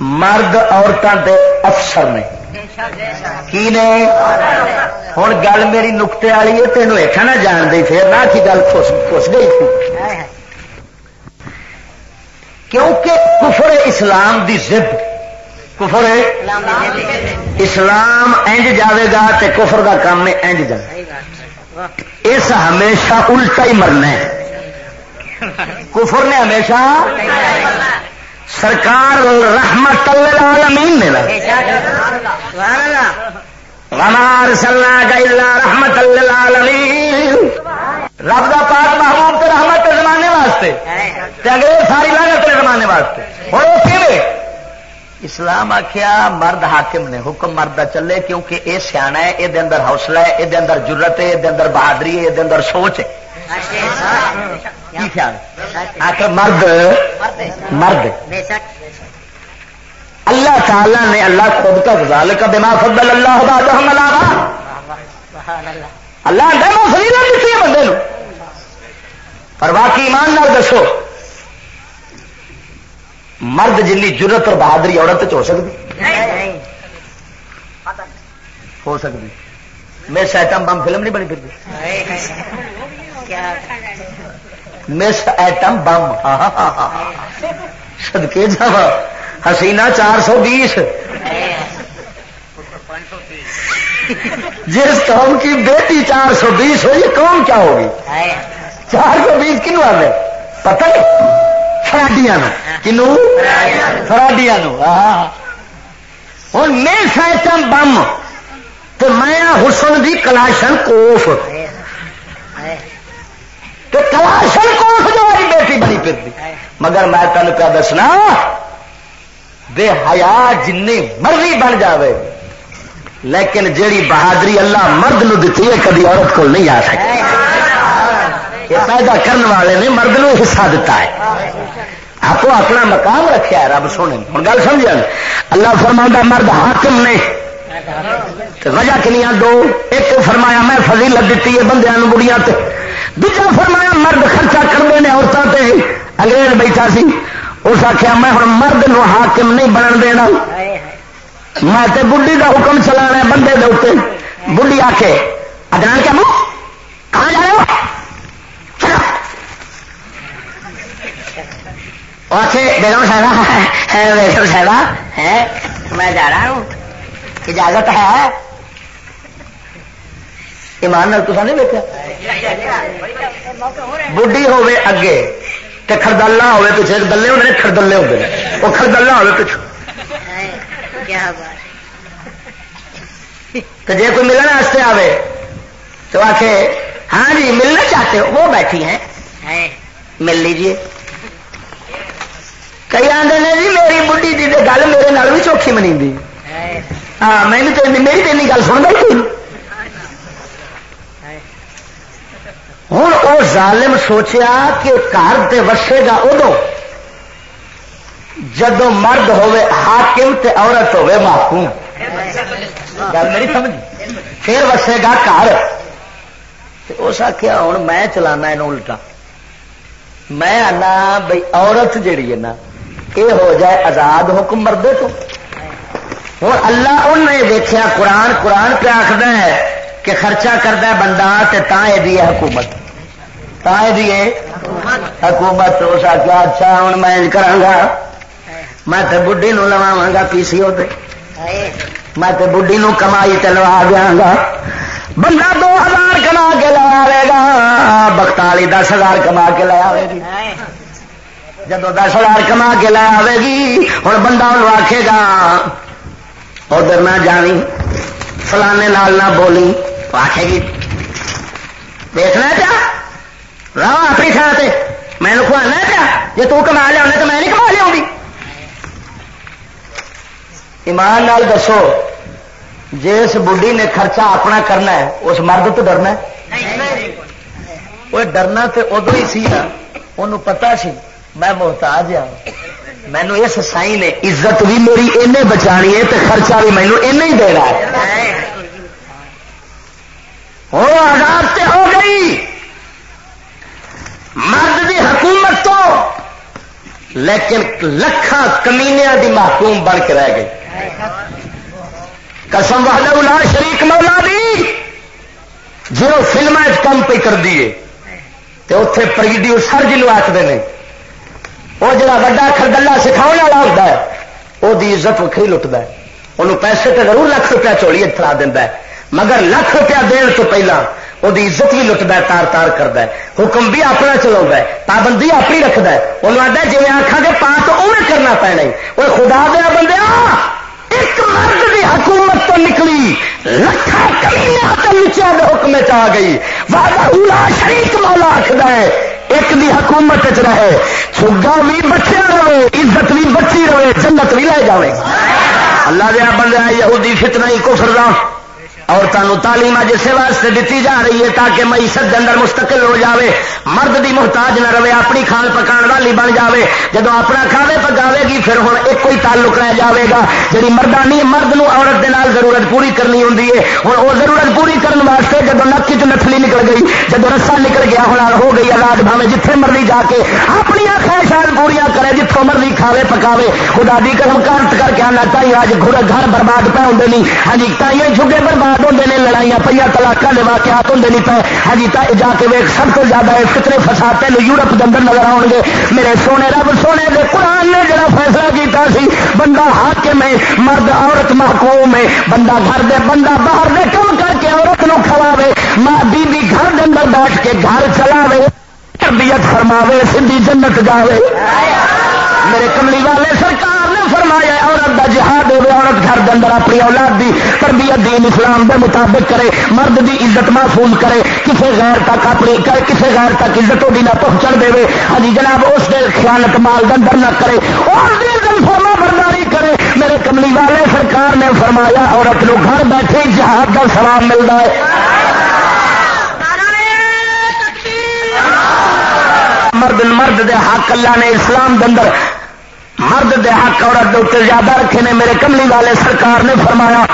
مرد عورتوں کے افسر نے کی نے? ہوں گل میری نقطے والی ہے، تینوں ایٹھا نہ جان دے پھر نہ کی گل خوش گئی۔ تھی کیونکہ کفر اسلام دی ضد۔ کفر اسلام انج جاوے گا تے کفر دا کام میں انج جائے اس ہمیشہ الٹا ہی مرنا ہے۔ کفر نے ہمیشہ سرکار رحمت العالمین نے ہمار سلنا گا رحمت العالمین. رب کا پاک محبوب تو رحمت زمانے واسطے. انگریز ساری لاگت زمانے واسطے. ہوں وہ اسلام آخیا مرد حاکم نے حکم مرد چلے کیونکہ یہ سیا ہے یہ اندر حوصلہ ہے یہ اندر جرت ہے یہ اندر بہادری ہے یہ اندر سوچ ہے۔ آخر مرد مرد۔ اللہ تعالی نے اللہ خود کا گزال کا دماغ فضل اللہ اللہ فضیلت دیتی ہے بندے پر باقی ایمان نال دسو۔ مرد جن جرت اور بہادری عورت ہو سکتی ہو سکتی مس ایٹم بم فلم نہیں بنی پھر مس ایٹم بم۔ سدکے جا حسینا چار سو بیس۔ جس قوم کی بیٹی چار سو بیس ہوئی قوم کیا ہوگی؟ چار سو بیس کنو آ پتہ نہیں۔ فراڈیا کنو فراڈیا ہوں میں سائٹم بم تو میں حسن دی کلاشن کوف تو کلاشن کوف جو میری بیٹی بنی پھر مگر میں تین پیا دسنا بے حیا جن مرضی بن جاوے لیکن جیڑی بہادری اللہ مرد نو دیتی ہے کبھی عورت کو نہیں آ سکتی پیدا کرنے والے نے مرد نو حصہ دیتا ہے۔ آپ اپنا مقام رکھا ہے، رب سونے ہوں گل سمجھ اللہ فرما مرد حاکم نے۔ وجہ کنیا دو۔ ایک فرمایا، میں فضیلت دیتی ہے بندے بڑیا دوجا فرمایا، مرد خرچہ کرتے ہیں عورتوں سے انگریز بیٹھا سی۔ اس آخیا میں ہوں مرد نو حاکم نہیں بن دینا۔ میں تے بڑھی کا حکم چلا بندے دے اتنے بڑھی آ کے ادران کیا منہ کہاں جا رہے ہو؟ بیگم صاحبہ۔ بیگم صاحبہ۔ ہے میں جا رہا ہوں۔ اجازت ہے۔ ایمان نال تصا نہیں دیکھا ہوے اگے تے خردلہ ہوے پیچھے دلے ہوتے ہیں خردلے ہوتے وہ خردلہ ہوے پیچھے۔ جی کوئی ملنے واسطے آئے تو آ کے ہاں جی ملنا چاہتے ہو وہ بیٹھی ہیں۔ مل لیجیے کئی آدھے نے جی میری بڑھی کی گل میرے نال بھی چوکھی منی ہاں میں میری تو گل سن بیٹھی ہوں وہ ظالم سوچیا کہ گھر تے وسے گا ادو جدو مرد ہوے حاکم تے عورت ہوے محکوم گل میری سمجھ پھر وسے گا گھر اس آخیا ہوں میں چلانا یہ الٹا میں آنا بھائی عورت جیڑی ہے نا یہ ہو جائے آزاد حکم مردے تو۔ ہوں اللہ ان نے دیکھا قرآن قرآن پہ آخر ہے کہ خرچہ کرتا ہے بندہ تا یہ حکومت۔ تا یہ حکومت۔ اس آخیا اچھا ہوں میں کرا میں تو بڑھی نو لوا گا پی سی او میں تو بڑھی نو کمائی تلوا دیا گا۔ بندہ دو ہزار کما کے لیا رہے گا بختالی دس ہزار کما کے لیا رہے گی۔ جب دس ہزار کما کے لے آئے گی ہوں بندہ ان آخے گا ادھر نہ جانی فلانے نال نہ بولی آخے گی دیکھنا پیا رہا اپنی تھان سے میں کھوانا پیا جی تو کما لیا تو میں نہیں کما لیا ایمان نال دسو جس بڑھی نے خرچہ اپنا کرنا ہے اس مرد تو ڈرنا وہ ڈرنا تو ادو ہی سی نا انہوں پتا سی میں محتاج ہوں مینو اس سائی نے عزت بھی میری اینے بچانی ہے تو خرچہ بھی مینو اینے ہی دے رہا ہے آزاد تے ہو گئی۔ مرد دی حکومت تو، لیکن لکھان کمینیا دی محکوم بن کے رہ گئی۔ قسم والا الا شریک مولا دی۔ جی وہ فلم کم پہ کر دیے تو اتے پروڈیوسر جنوب آخر نے وہ جڑا وا خردلا سکھاؤ والا ہوتا ہے، وہ عزت وکری لٹتا ہے۔ انہوں پیسے تو ضرور لکھ روپیہ چولی فرا دینا ہے، مگر لکھ روپیہ دن تو پہلا وہ عزت بھی لٹتا ہے، تار تار کرتا ہے۔ حکم بھی اپنا چلا ہے، پابندی اپنی رکھتا ہے۔ انہوں آتا جی آخا گے پاس تو انہیں کرنا پینا وہ خدا دیا بندے ایک مرد کی حکومت تو نکلی، لکھا نیچے حکم چ گئی۔ والا شریک مولا آخر ہے۔ ایک دی حکومت چ رہے۔ سگا بھی بچیا رہے، عزت بھی بچی رہے، جنت بھی لے جائے اللہ دیا بندہ یہودی فتنہ ہی کفر دا۔ عورتوں تعلیم اج اسے واسطے دیتی جا رہی ہے تاکہ معیشت کے اندر مستقل ہو جاوے۔ مرد دی محتاج نہ رہے، اپنی کھان پکان والی بن جاوے۔ جب اپنا کھاوے پکاوے گی، پھر ہوں ایک کوئی تعلق رہ جاوے گا۔ جی مردانی مرد نو عورت دے نال ضرورت پوری کرنی ہوں ہوں وہ ضرورت پوری کرنے واسطے جب نک چ نتلی نکل گئی جب رسا نکل گیا ہوں ہو گئی آزاد بھاوے جتھے مرضی جا کے اپنی خواہشات پوریا کرے جتوں مرضی کھاوے پکاوے۔ خدا دی قدم کارت کر کے آنا چاہیے اج گھر برباد پہ ہوں نہیں ہاں جی تائیں جھگے برباد واقعات ہوتے ہیں لڑائیاں پہ تلاکا کے واقعات ہوتے نہیں پہ ہاں جی جا کے ویک سب تو زیادہ کتنے فساد تین یورپ کے اندر نظر آؤ گے۔ میرے سونے رب، سونے کے قرآن نے جڑا فیصلہ کیتا سی، بندہ ہاتھ میں مرد عورت محکوم ہے۔ بندہ گھر دے، بندہ باہر دے، کم کر کے عورت نو کھواوے۔ ماں بی بی گھر دے اندر بیٹھ کے گھر چلاوے۔ تربیت فرماوے، سندھی جنت جاوے میرے کملی والے، سرکار فرمایا عورت کا جہاد ہوے عورت گھر کے اندر اپنی اولاد کی تربیت دین اسلام کے مطابق کرے، مرد کی عزت محفوظ کرے کسی غیر تک اپنی کسی غیر تک عزت بھی نہ پہنچن دے ہاں جی جناب، اس کے خیالت مال کے اندر نہ کرے، اور فرما برداری کرے۔ میرے کملی والے، سرکار نے فرمایا، عورت نو گھر بیٹھے جہاد کا سلام ملتا ہے۔ مرد مرد دے حق اللہ نے اسلام کے اندر مرد دے حق عورت دے اتنے زیادہ رکھے نے، میرے کملی والے سرکار نے فرمایا،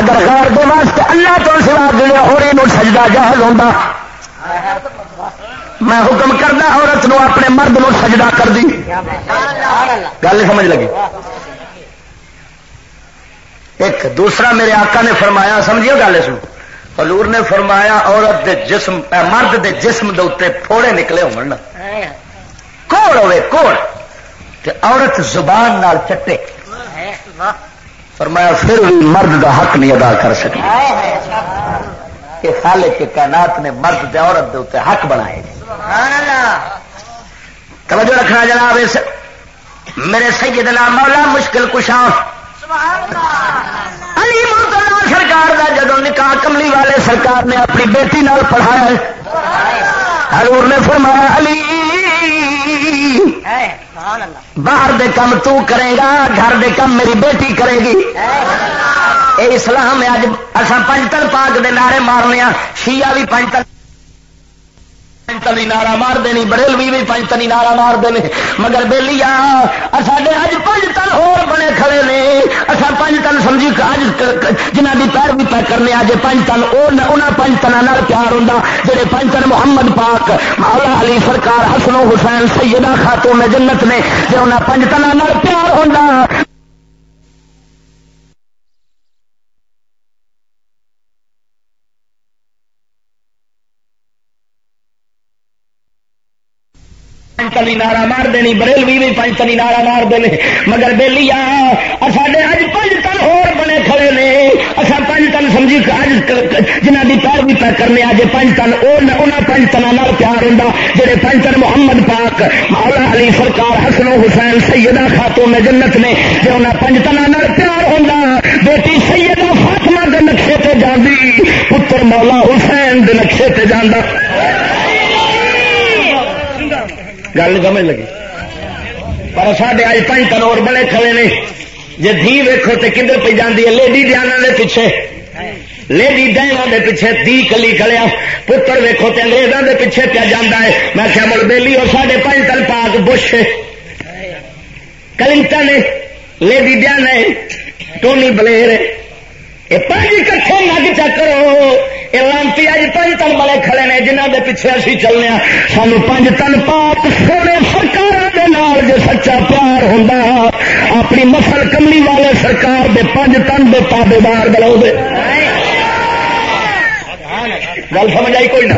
اگر غیر دے واسطے اللہ تو سوا گلے اور یہ سجدہ جہل ہوتا میں حکم کرنا عورت نو اپنے مرد نو سجدہ کر دی۔ گل سمجھ لگی؟ ایک دوسرا میرے آقا نے فرمایا، سمجھیے گل سن حضور نے فرمایا، عورت دے جسم، مرد دے جسم دے اتنے پھوڑے نکلے ہو کوڑ ہوئے؟ کوڑ کہ عورت زبان نال چٹے۔ فرمایا، پھر بھی مرد دا حق نہیں ادا کر سکے کہ خالق کے کائنات نے مرد دے عورت دے اتنے حق بنائے۔ توجہ رکھنا جناب، اس میرے سیدنا مولا مشکل کشاں علی مرتلا سرکار کا جدو نکاح کملی والے سرکار نے اپنی بیٹی نال پڑھایا حضور نے فرمایا، علی باہر دے کم تو کرے گا گھر دے کم میری بیٹی کرے گی۔ اے اسلام اج اصا پنجتل پاک دے نعرے مارنے شیعہ بھی پنجتل پنجتنی نارا مار دینی بریلوی بھی پنجتنی نارا مار دے مگر بہلی ساڈے اج پنجتن ہور بنے کھڑے نے۔ اصا پنجتن سمجھی اج جنہ کی پیروی پہ کرنے، اج پنجتن انہوں پنجتنا پیار ہوں جہے پنجتن محمد پاک، مولا علی سرکار، حسن حسین، سیدہ خاتون جنت نے جی انہیں پنجتنا پیار ہوں پنجتلی نارا مار دینی، بریلوی بھی پنجتلی نارا مار دے مگر بہلی ساڈے اج پنجتن ہور بنے کھڑے نے۔ اصا پنجتن سمجھی اج جنہ کی پیروی پہ کرنے، اج پنجتن انہوں پنجتنا پیار ہوں جہے پنجتن محمد پاک، مولا علی سرکار، حسن حسین، سیدہ خاتون جنت نے جو انہیں پنجتنا پیار ہوں بیٹی سیدہ فاطمہ کے نقشے تے جاندی، پتر مولا حسین دے نقشے تے جانا گل نہیں سمجھ لگی۔ پر ساڈے اج پانچ تنور بڑے کھڑے نے۔ جی دھی ویکو تو کدھر پہ جاتی ہے؟ لیڈی دیانا دے پیچھے۔ لیڈی ڈینا دے پیچھے دی کلی کلیا پتر ویکو تو انگریزوں دے پیچھے پیا جانا ہے۔ میں کیا مڑ بہلی اور ساڈے پانچ تل پاک بش کلنٹن لیڈی ڈیان ہے، ٹونی بلیر یہ پانچ کٹھے نگ چکرو۔ یہ لانتی اج پانچ تن والے کھڑے نے جنہ دے پیچھے اسی چلنے سانو پانچ تن پاپ سونے سرکار دے نال جو سچا پیار ہوں اپنی نسل کملی والے سرکار دے پانچ تن دے تابے دار بلاؤ دے۔ گل سمجھ آئی کوئی نہ؟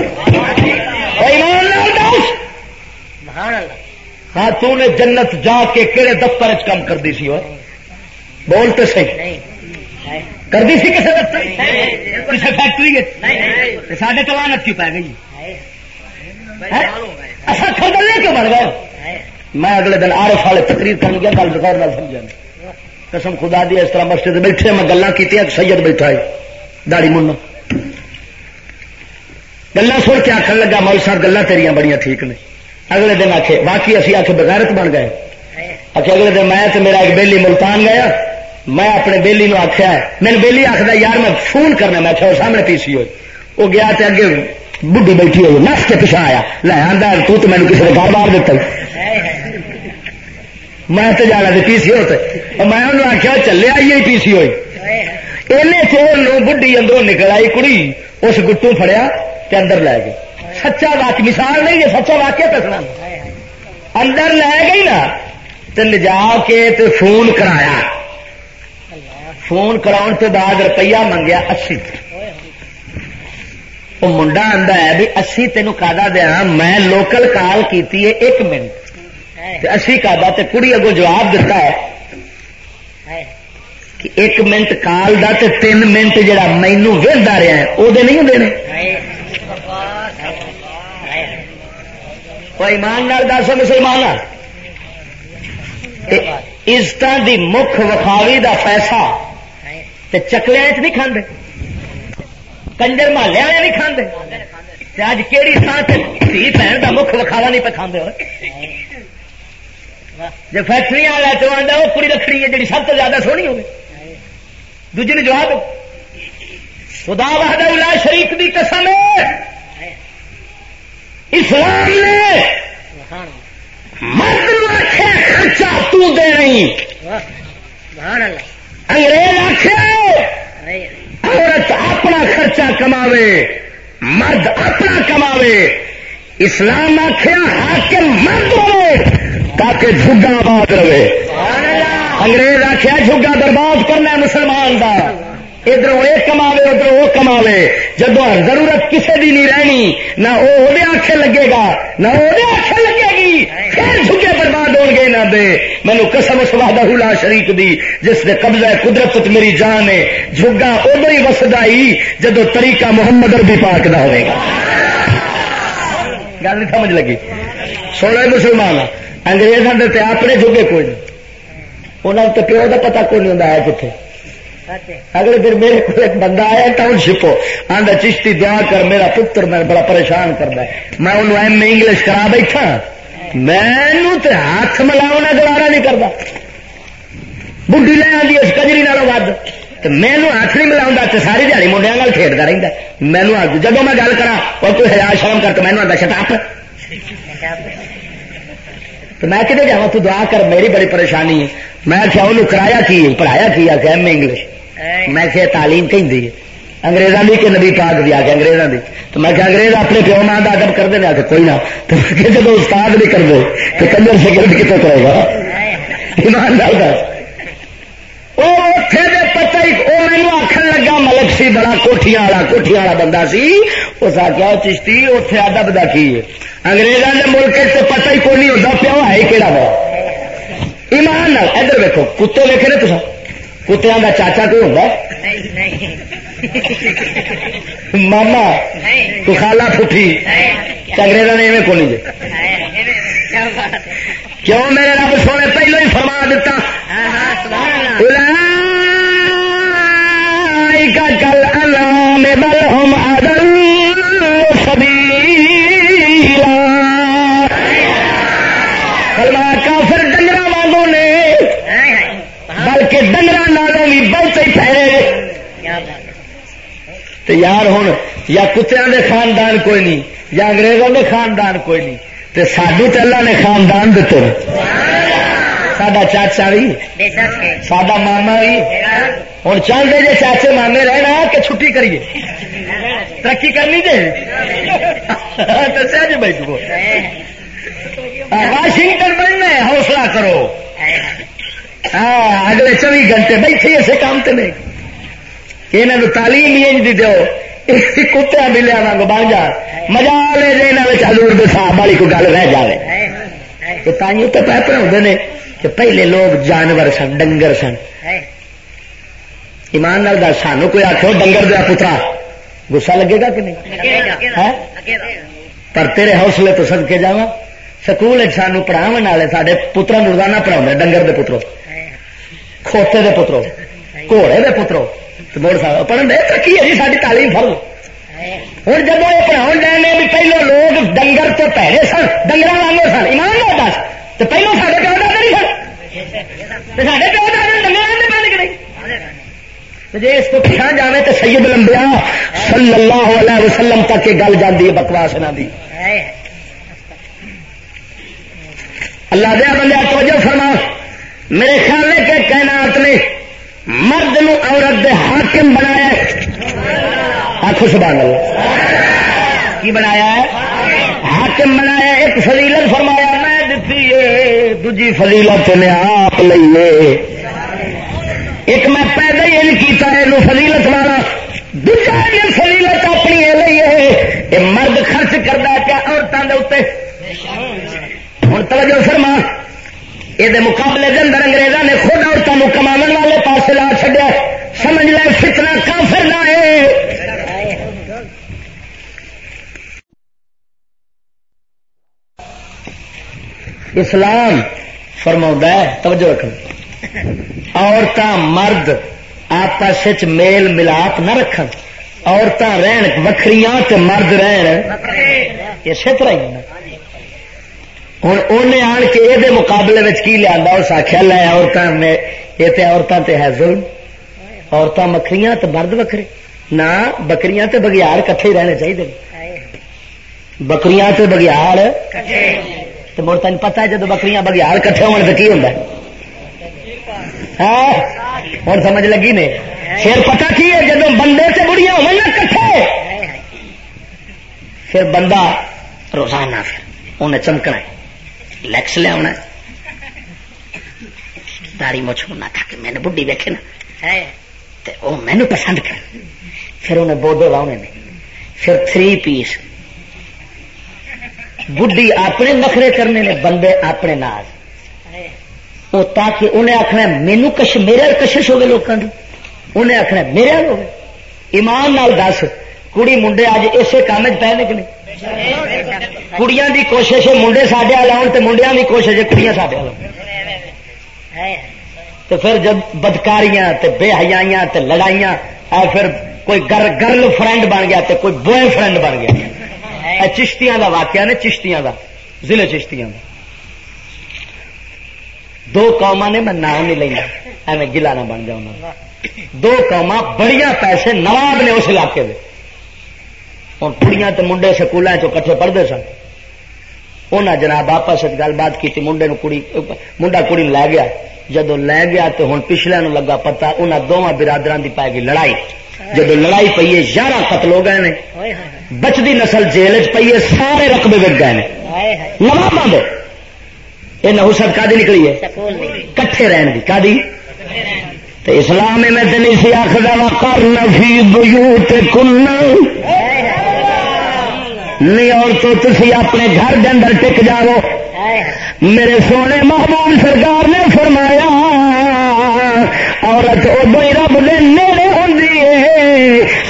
ہاں تو نے جنت جا کے کہڑے دفتر چ کام کرتی سی بولتے صحیح۔ کرتی سی کسی دفتر کسی فیکٹری سارے کلانت کیوں پی گئی؟ اچھا کیوں بن گئے؟ میں اگلے دن آرف والے تقریر کر گیا گل بغیر نہ سمجھا قسم خدا دی اس طرح مسجد بیٹھے میں گلا کی سید بیٹھا ہے داڑی من گلا سن کے آخر لگا مول صاحب گلا تیریاں بڑی ٹھیک نے۔ اگلے دن آخے باقی اسی آخ بغیرت بن گئے۔ اچھا اگلے دن میں میرا ایک بہلی ملتان گیا۔ میں اپنے بہلی نو آخیا میرے بہلی آخر یار میں فون کرنا میں آخیا سامنے پی سی وہ گیا تے اگے بڈی بیٹھی ہوئی، نس کے پچھا آیا۔ لے آدھا تو تو مینو کسی نے گھر بار دیتا میں تو جانا تھی پی سی ہوتے۔ میں انہوں آخیا چلے آئی پی سی ہوئی۔ اینے چور بڈی اندروں نکل آئی کڑی، اس گٹو فڑیا تے اندر لے گئی۔ سچا واقع، مثال نہیں ہے، سچا واقعہ دسنا اندر لے گئی نا تو لجا کے تو فون کرایا۔ فون کراؤن تو بعد روپیہ منگیا اسی۔ وہ منڈا آتا ہے بھی اسی تین کا دیا ہاں میں لوکل کال کی ایک منٹ۔ اسی کا کڑی اگو جواب دیتا ہے کہ ایک منٹ کال دا تے تین منٹ جڑا مینو وہدا رہا ہے وہ نہیں دینے ایمان دس مسلمان عزت دی مکھ وکھاوی دا پیسہ چکلیا چ نہیں کھانے کنجر محلے والے نہیں کھانے اج کہڑی تھان سے دھی بہن کا مکھ وکھاوا نہیں پہ کھانے ہو۔ جی فیکٹری والا تو آتا وہ کڑی رکھنی ہے جی سب تو زیادہ سونی ہوگی دوجے نے جواب خدا وحدہ شریف کی قسم اسلام نے مرد آخیا خرچہ تو دے رہی انگریز آخر عورت اپنا خرچہ کماوے مرد اپنا کماوے۔ اسلام آخیا حاکم مرد رہے تاکہ جھگا آباد رہے۔ انگریز آخیا جھگا برباد کرنا مسلمان کا ادھر یہ کما ادھر وہ کما جب ضرورت کسی کی نہیں رہنی، نہ وہ آخے لگے گا، نہ وہ آخے لگے گی۔ پھر جھکے برباد ہو گئے نہ دے۔ مینو قسم سواد لا شریف دی، جس نے قبضہ قدرت میری جان ہے۔ جھگا ادھر ہی وسدا ہی جدو طریقہ محمد اربی پاک کا ہوئے گا۔ گل نہیں سمجھ لگی۔ سونا مسلمان انگریزوں کے اپنے جھگے کوئی نہیں۔ انہوں تو پیو کا پتا کوئی نہیں ہوتا ہے کتنے اگلے دن میرے کو ایک بندہ آیا ٹاؤن شپ آدھا چشتی دعا کر، میرا پتر میں بڑا پریشان کرتا ہے۔ میں انہوں ایم انگلش کرا بیٹھا۔ میں ہاتھ ملاؤ گوارا نہیں کرتا۔ بڈی لے آدھی اس کجری نالوں ود تو مینو ہاتھ نہیں ملاؤں تو ساری دیہی منڈیا کھیڈتا رہتا مینو جب میں گل کرا اور کوئی ہزار شرم کر تو مینو آتا شٹاپ۔ تو میں کتنے جا تو دعا کر، میری بڑی پریشانی ہے۔ میں کیا انہوں کرایا کی پڑھایا کی آ ایم اے انگلش۔ میں کہ تعلیم کہیں انگریزوں کی کہ نبی پاک دی آ کے انگریزوں کی تو میں کہ انگریز اپنے پیو ماں کا ادب کرتے ہیں آ کے کوئی نہ۔ تو کہ جب استاد نہیں کر کرتے تو کنجر سیکرٹ کتنے کرے گا ایماندار دس پتہ ہی وہ مینو آخر لگا، ملک سی بڑا کوٹیاں والا کوٹیاں والا بندہ سی۔ اس آخیا چشتی اتنے ادب کا کی ہے؟ انگریزوں کے ملک سے پتہ ہی کون نہیں ہوتا پیو ہے کہڑا وا؟ ایمان ادھر ویکو کتے ویکے نا تصا کتیا کا چاچا کوئی ہوتا ماما تو خالا پٹھی انگریزوں نے ایویں کونی جی کیوں میرے رب سونے پہلو ہی فرما دیتا کل الام بل ہم ادل سبھی بلکہ ڈنگر نالوں بھی بہت ہی پھیرے تو یار ہوں یا کتیا کے خاندان کوئی نہیں، یا انگریزوں کے خاندان کوئی نہیں۔ تو سڈو تو اللہ نے خاندان دیتے سڈا چاچا بھی سڈا ماما بھی ہوں چاہتے جی چاچے مامے رہنا کہ چھٹی کریے۔ ترقی کرنی ہاں، جی دسیا جی بھائی کو واشنگٹن بننا حوصلہ کرو۔ ہاں اگلے چوبی گھنٹے بیٹھے اسے کام تو نہیں یہاں تعلیم ہی دو کتیا ملیا واگ بن جا۔ مزا لے جائے یہاں ہزور صاحب والی کوئی گل رہ جائے تھی تو پہ پڑھا نے کہ پہلے لوگ جانور سن ڈنگر سن۔ ایمان نال دس سانو کوئی آخو ڈنگر دیا پترا گسا لگے گا کہ نہیں؟ پر تیرے حوصلے تو سد کے جا سکول سانو پڑھاو والے سارے پترا روزانہ پڑھا ڈنگر دے پترو۔ کھوتے دے پترو گھوڑے دے پترو مڑ سکتا پڑھن دے ترقی ہے جی ساری تعلیم فل ہوں جب یہ پڑھاؤ گئے بھی پہلو لوگ ڈنگر تو پہلے سن ڈنگر والے سن ایمان لو دس تو پہلو سارے پیو دادا نہیں سن سارے پیو دادا ڈنگر بند کرے جی اس کو پچھا جائے تو سید لمبیا صلی اللہ علیہ وسلم تک یہ گل جاتی ہے بکواس نہ دی اللہ دیا بندہ توجہ فرما میرے خیال ہے کہ کائنات نے مرد نو عورت دے حاکم بنایا آخو سبحان اللہ کی بنایا ہے؟ حاکم بنایا ایک فضیلت فرمایا، میں دیتی ہے دجی فضیلت نے آپ لئیے۔ ایک میں پیدا ہی ان کیتا ہے نو فضیلت والا دوسرا فضیلت اپنی لئیے۔ یہ مرد خرچ کرتا کیا عورتوں کے اتنے ہوں توجہ فرما۔ یہ مقابلے کے اندر انگریزوں نے خود عورتوں کما والے پاس لا چڈیا سمجھ لے فتنا کافر نہ ہے اسلام فرما توجہ رکھ عورتیں مرد آپس میل ملاپ نہ رکھ عورتیں رہن وکری مرد رہن یہ طرح ہی ہوں انہیں آن کے یہ مقابلے میں کی لیا اس آخیا لے عورتوں میں یہ تو عورتوں تے ہے ظلم۔ عورتیں مکھری تو مرد وکرے نہ، بکریاں تے بگیار کٹھے ہی رہنے چاہیے بکریاں تے بگیار تو مڑ تین پتا جب بکریاں بگیار کٹھے ہونے تو کی ہوں ہاں؟ ہوں سمجھ لگی نے؟ پھر پتا کی ہے جب بندے سے بڑھیا ہو کٹھے؟ پھر بندہ روزانہ پھر انہیں چمکنا ہے۔ لیکس لیا داڑی مچھ تھا کہ میں نے بڈی ویکے نا وہ مینو پسند کر پھر انہیں بودو لاؤنے نے پھر تھری پیس بڈی اپنے نخرے کرنے نے بندے اپنے ناز وہ تاکہ انہیں آخنا مینو کش میرے کشش ہوگی لوگوں کی انہیں آخنا میرے ہو ایمان نال دس کڑی منڈے اج اسے کام پہ نکلے کڑیاں دی کوشش ہے منڈے سڈے لاؤ تو منڈیا کی کوشش ہے کڑیاں سڈے تو پھر جب بدکاریاں تے بے حیاں تے لڑائیاں پھر کوئی گر گرل فرینڈ بن گیا تے کوئی بوائے فرینڈ بن گیا چشتیاں دا واقعہ نے چشتیاں دا ضلع چشتیاں دا دو قوما نے میں نام نہیں لینا ایویں گلا نہ بن جاؤں دو قوما بڑیا پیسے نواب نے اس علاقے میں ہوں کڑیاں تو منڈے سکولوں کٹھے پڑھتے سن؟ انہیں جناب آپس گل بات کی منڈے کڑی منڈا کڑی لے گیا۔ جدو لے گیا تو ہوں پچھلے لگا پتا انہوں دونوں برادر کی پائے گی لڑائی۔ جب لڑائی پی ہے یارہ قتل ہو گئے بچتی نسل جیل چ پی ہے سارے رقبے وک گئے نواباں دے۔ یہ نہوست کا نکلی ہے؟ کٹھے رہن کی کا اسلام میں تو نہیں سی آخر کر نفی بجوت کن نہیں اور تو تھی اپنے گھر کے اندر ٹک جاؤ۔ میرے سونے محبوب سرکار نے فرمایا، عورت ادو ہی رب دے نیڑے ہوں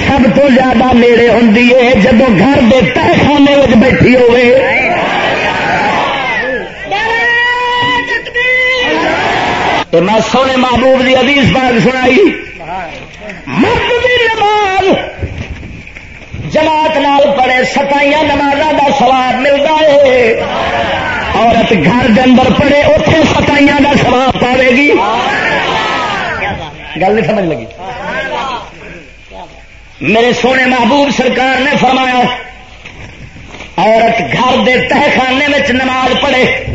سب تو زیادہ نیڑے ہوں جب گھر کے تہخانے بیٹھی ہوئے تو میں سونے محبوب کی ادیس بات سنائی۔ مرد کی نماز جماعت نال پڑے ستائیاں نماز کا سواب ملتا ہے۔ عورت گھر کے اندر پڑے اتنے ستائیاں کا سواب پاوے گی۔ گل نہیں سمجھ لگی؟ میرے سونے محبوب سرکار نے فرمایا، عورت گھر دے تہ خانے میں نماز پڑھے۔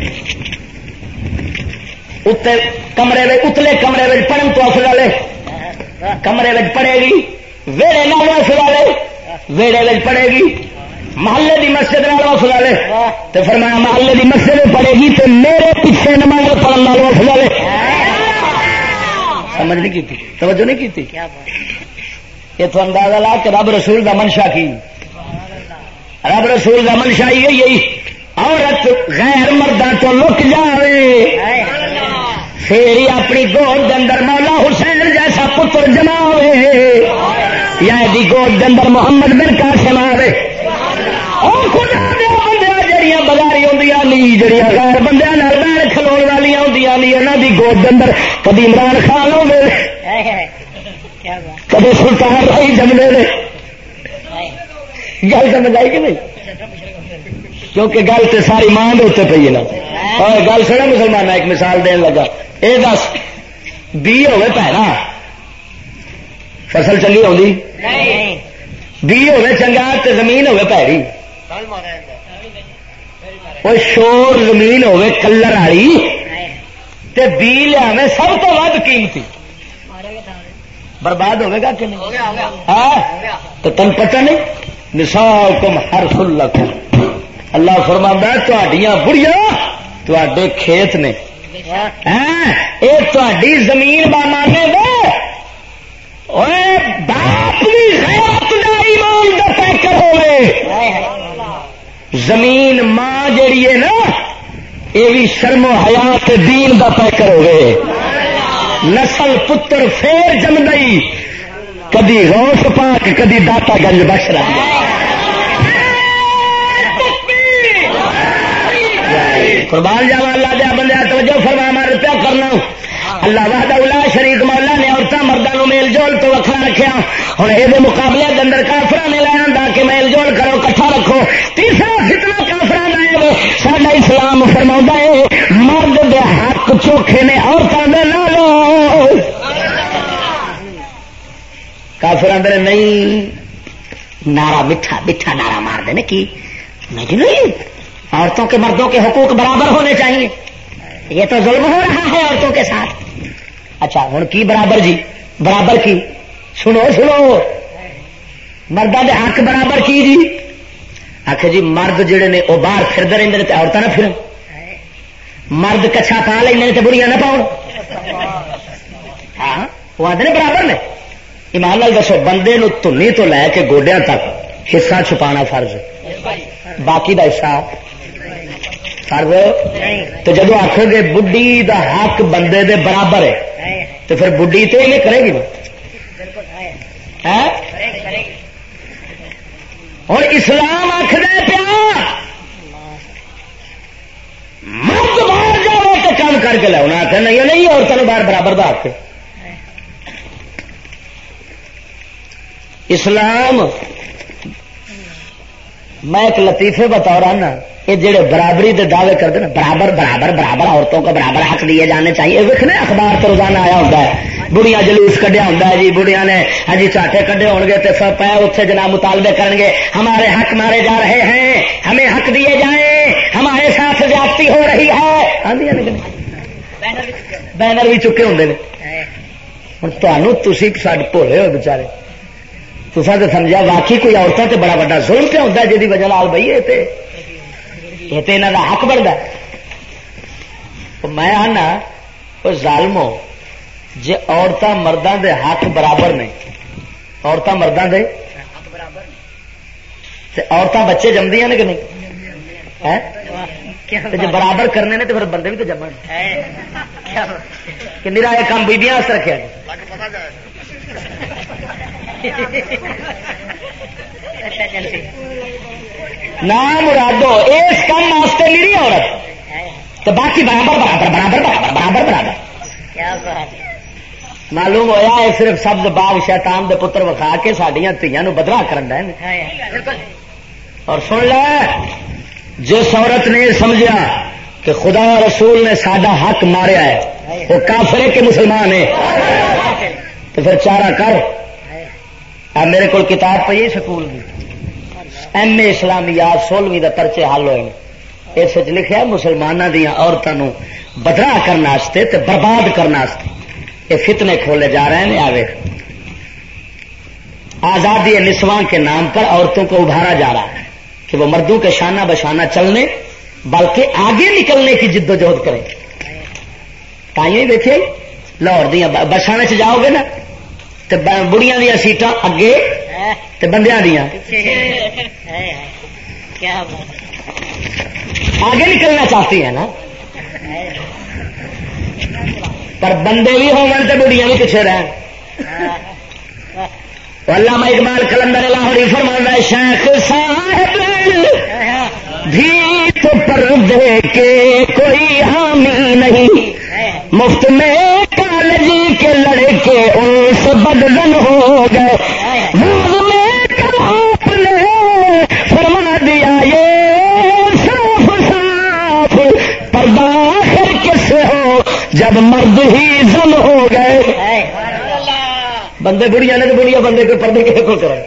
کمرے میں اتلے کمرے میں پڑھن تو اصل والے۔ کمرے میں پڑے گی، ویڑے نال اصل والے۔ ویڑے میں پڑے گی؟ محلے دی مسجد نال اصل والے تو فرمایا محلے دی مسجد پڑے گی تو میرے پیچھے نماز پڑھن والے اصل والے سمجھ نہیں کی توجہ نہیں کی یہ تو اندازہ لا کہ رب رسول کا منشا کی۔ رب رسول کا منشا یہی عورت غیر مردہ تو لک جائے پھر ہی اپنی گود کے اندر مولا حسین جیسا پتر جما یا گود کے اندر محمد بن کا سما جڑیاں بگاری نہیں جڑیاں غیر بندے بہن کھلو والی ہوں نہیں یہاں گود اندر کدی عمران خان ہو کدی سلطان رائی جمنے گل سمجھ آئی کہ نہیں؟ کیونکہ گل تو ساری ماں اتنے پی ہے نا۔ گل سنا مسلمان ایک مثال دین لگا۔ یہ دس بی ہوے پیرا فصل چنگی آئی بی ہوے چنگا تو زمین ہوے پیڑی وہ شور زمین ہوے کلر والی تے بی لیا سب تو ود قیمتی۔ برباد ہوے گا کہ نہیں؟ ہاں؟ تو تن پتہ نہیں؟ نسال کم ہر فل اللہ فرما تڈیاں بڑیا تے کھیت نے۔ یہ تاری زمین بامانے دے۔ ایمان دا پیکر ہوئے۔ زمین ماں جیڑی ہے نا، یہ بھی شرم و حیات دین دا پیکر ہوئے۔ نسل، پتر پھر جم گئی کدی روس پاک، کدی داتا گنج بخش رہا قربان جاوا اللہ دیا بندے توجہ فرما مار پیا کرنا اللہ وحدہ الا شریک مولا نے عورتوں مردوں میل جول تو وکھرا رکھا ہوں یہ مقابلے کے اندر کافر نے لے کہ میل جول کرو، کٹھا رکھو۔ تیسرا فتنا کافر ہے۔ سڈا اسلام فرما ہے، مرد دے حق چوکھے نے عورتوں کے لو کافر آدھے نہیں نارا میٹھا میٹھا نارا مار دے کی؟ نہیں عورتوں کے مردوں کے حقوق برابر ہونے چاہیے۔ یہ تو ظلم ہو رہا ہے عورتوں کے ساتھ۔ اچھا ہوں کی برابر جی؟ برابر کی؟ سنو سنو۔ مردہ دے حق برابر کی جی؟ آخ جی مرد جڑے نے وہ باہر فرد رہتے ہیں عورتیں نہ پھر مرد کچھا پا لیں تو بڑیا نہ پاؤ ہاں وہ آدھے برابر نے۔ ایمان لال دسو، بندے نو تنی تو لے کے گوڈیا تک حصہ چھپانا فرض باقی دا حصہ تو جدو آخو گے بڈی دا حق بندے دے برابر ہے تو پھر بڈی تو یہ کرے گی اور اسلام آخر پیا مرد باہر جاؤ تو کام کر کے لیا انہیں آخر نہیں نہیں عورتوں باہر برابر دا حق اسلام میں ایک لطیفے بطور آنا یہ جڑے برابری دے دعوے کرتے ہیں برابر برابر برابر عورتوں کو برابر حق دیے جانے چاہیے۔ ویکنے اخبار تو روزانہ آیا ہوتا ہے۔ بڑھیا جلوس کڈیا ہوتا ہے جی بڑھیا نے ہاں جی چاٹے کڈے ہو گے تو سب پہ اتنے جناب مطالبے کریں گے۔ ہمارے حق مارے جا رہے ہیں ہمیں حق دیے جائیں۔ ہمارے ساتھ زیادتی ہو رہی ہے۔ بینر بھی چکے ہوں ہوں تھی بھولے ہو بچارے تو سمجھا واقعی کوئی عورتوں سے بڑا وا ظلم پہ ہوتا ہے جی وجہ لال بھائی یہ تو یہاں کا حق بنتا میں آنا وہ ظالمو جی عورتیں مردوں دے حق برابر نے عورتیں مردوں دے عورتیں بچے جمدیا نے کہ نہیں؟ جی برابر کرنے نے تو پھر بندے بھی تو جمن۔ کہ میرا یہ کام بیبیاں رکھا نام مرادو، اس کام واسطے میری عورت۔ تو باقی برابر برابر برابر برابر برابر برابر۔ معلوم ہوا ہے صرف سبز باغ شیطان دے پتر وکھا کے سڈیا تیئیں بدلا کرن اور سن لے، جس عورت نے یہ سمجھا کہ خدا رسول نے سڈا حق ماریا ہے، وہ کافرے کے مسلمان ہے تو پھر چارہ کر۔ میرے کو کتاب پہ سکول کی ایم اے اسلامیات سولہویں کا پرچے حل ہوئے اس لکھا مسلمانوں دیا عورتوں بدرا کرنے برباد کرنے یہ فتنے کھولے جا رہے ہیں آوے آزادی نسواں کے نام پر عورتوں کو ابھارا جا رہا ہے کہ وہ مردوں کے شانہ بشانہ چلنے، بلکہ آگے نکلنے کی جد و جہد کریں۔ تھی دیکھے لاہور دیا بسان چ جاؤ گے نا۔ بڑیا دیا سیٹاں اگے بندیا دیا۔ آگے نکلنا چاہتی ہیں نا۔ پر بندے بھی تو بڑیاں بھی پیچھے رہ علامہ اقبال کلندر لاہوری فرما شیخ صاحب بھی تو پردے کے کوئی حامی نہیں۔ مفت میں کالج کے لڑکے ان سے بدلن ہو گئے۔ میں آپ نے فرما دیا یہ صاف صاف پردہ آخر کس ہو؟ جب مرد ہی زن ہو گئے۔ بندے بڑھیا نے تو بڑھیا بندے کو پردے کسی کو کرے؟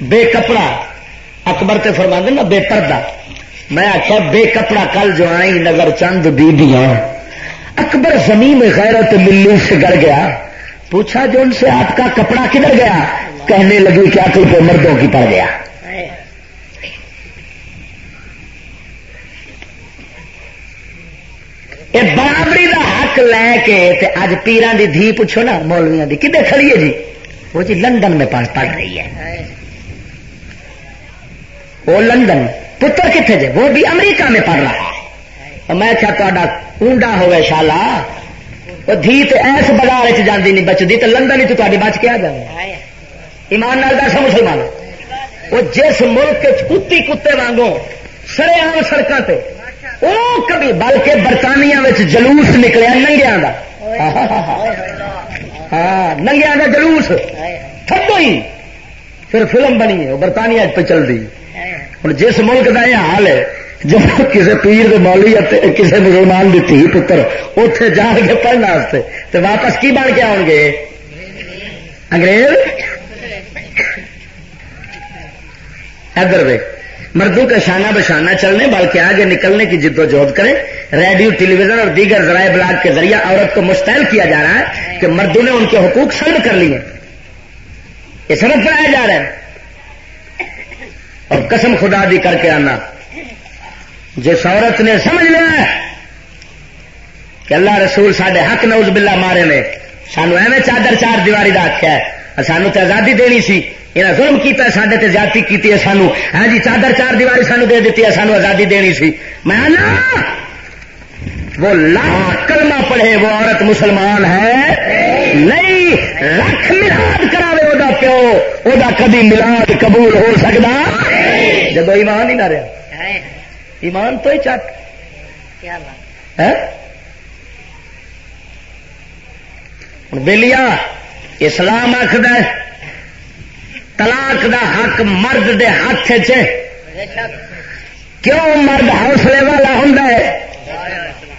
بے کپڑا۔ اکبر تے فرما نا بے پردہ۔ میں آخیا بے کپڑا کل جو آئی نگر چند بیبیاں۔ اکبر زمین غیرت ملی سے گڑ گیا۔ پوچھا جو ان سے آپ کا کپڑا کدھر گیا؟ کہنے لگی کیا تو پہ مردوں کی پڑ گیا۔ یہ برابری کا حق لے کے اج پیران دی دھی پوچھو نا مولویا دی کدے کھڑی ہے جی؟ وہ جی لندن میں پڑھ رہی ہے۔ وہ لندن، پتر کتنے جے؟ وہ بھی امریکہ میں پڑھ رہا ہے۔ میں کیا تا اونڈا ہوئے شالا وہ دھی تو ایس بازار چاندی نہیں بچتی تو لندن تو بچ کے آ جائے ایمان نال دس مسلمان۔ وہ جس ملک کتی کتے وانگو سرے عام سڑکوں سے وہ کبھی بلکہ برطانیہ جلوس نکلیا ننگیا کا ہاں ننگیا کا جلوس۔ تھڈو ہی۔ پھر فلم بنی برطانیہ پہ چل رہی ہوں جس ملک کا یہ حال ہے جب کسی پیر مولی کسی مسلمان کی تھی پتر اتے جان کے پڑھنے تو واپس کی بن کے آؤ گے؟ انگریز؟ ادھر وے مردوں کا شانہ بشانہ چلنے، بلکہ آگے نکلنے کی جد و جہد کریں۔ ریڈیو ٹیلی ویژن اور دیگر ذرائع بلاگ کے ذریعے عورت کو مستعل کیا جا رہا ہے کہ مردوں نے ان کے حقوق سلب کر لیے۔ یہ سبق پڑھایا جا رہا ہے۔ اور قسم خدا دی کر کے آنا۔ جس عورت نے سمجھ لیا کہ اللہ رسول سڈے حق نوز بلا مارے نے، سانو ایویں چادر چار دیواری کا آخیا ہے۔ سانو تو آزادی دینی سی۔ یہ ظلم کیتا ہے سڈے زیادتی کی سانو۔ ہاں جی چادر چار دیواری سانو دے دیتی ہے، سانو آزادی دینی سی۔ میں وہ لاکھ کلمہ پڑھے، وہ عورت مسلمان ہے۔ نہیں لکھ ملاد کرا وہ پیو۔ وہ کبھی ملاد قبول ہو سکتا جب ایمان ہی نہ رہا ایمان تو ہی چک بلیا اسلام آخد طلاق دا حق مرد دے ہاتھ چ کیوں مرد حوصلے والا ہوں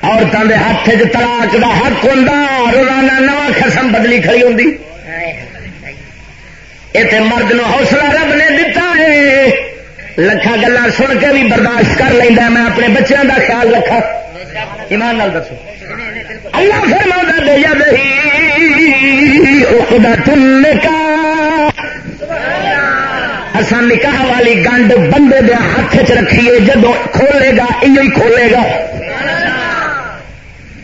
عورتوں دے ہاتھ چ طلاق دا حق ہوں روزانہ نواں قسم بدلی کھڑی ہوں اتنے مرد نو حوصلہ رب نے دتا ہے لکھا گلا سن کے بھی برداشت کر لینا میں اپنے بچوں کا خیال رکھا ایمان نال دسو۔ اللہ فرما دے یا تم کا اصا نکاح والی گنڈ بندے دے ہاتھ چ رکھیے جدو کھولے گا یہ کھولے گا۔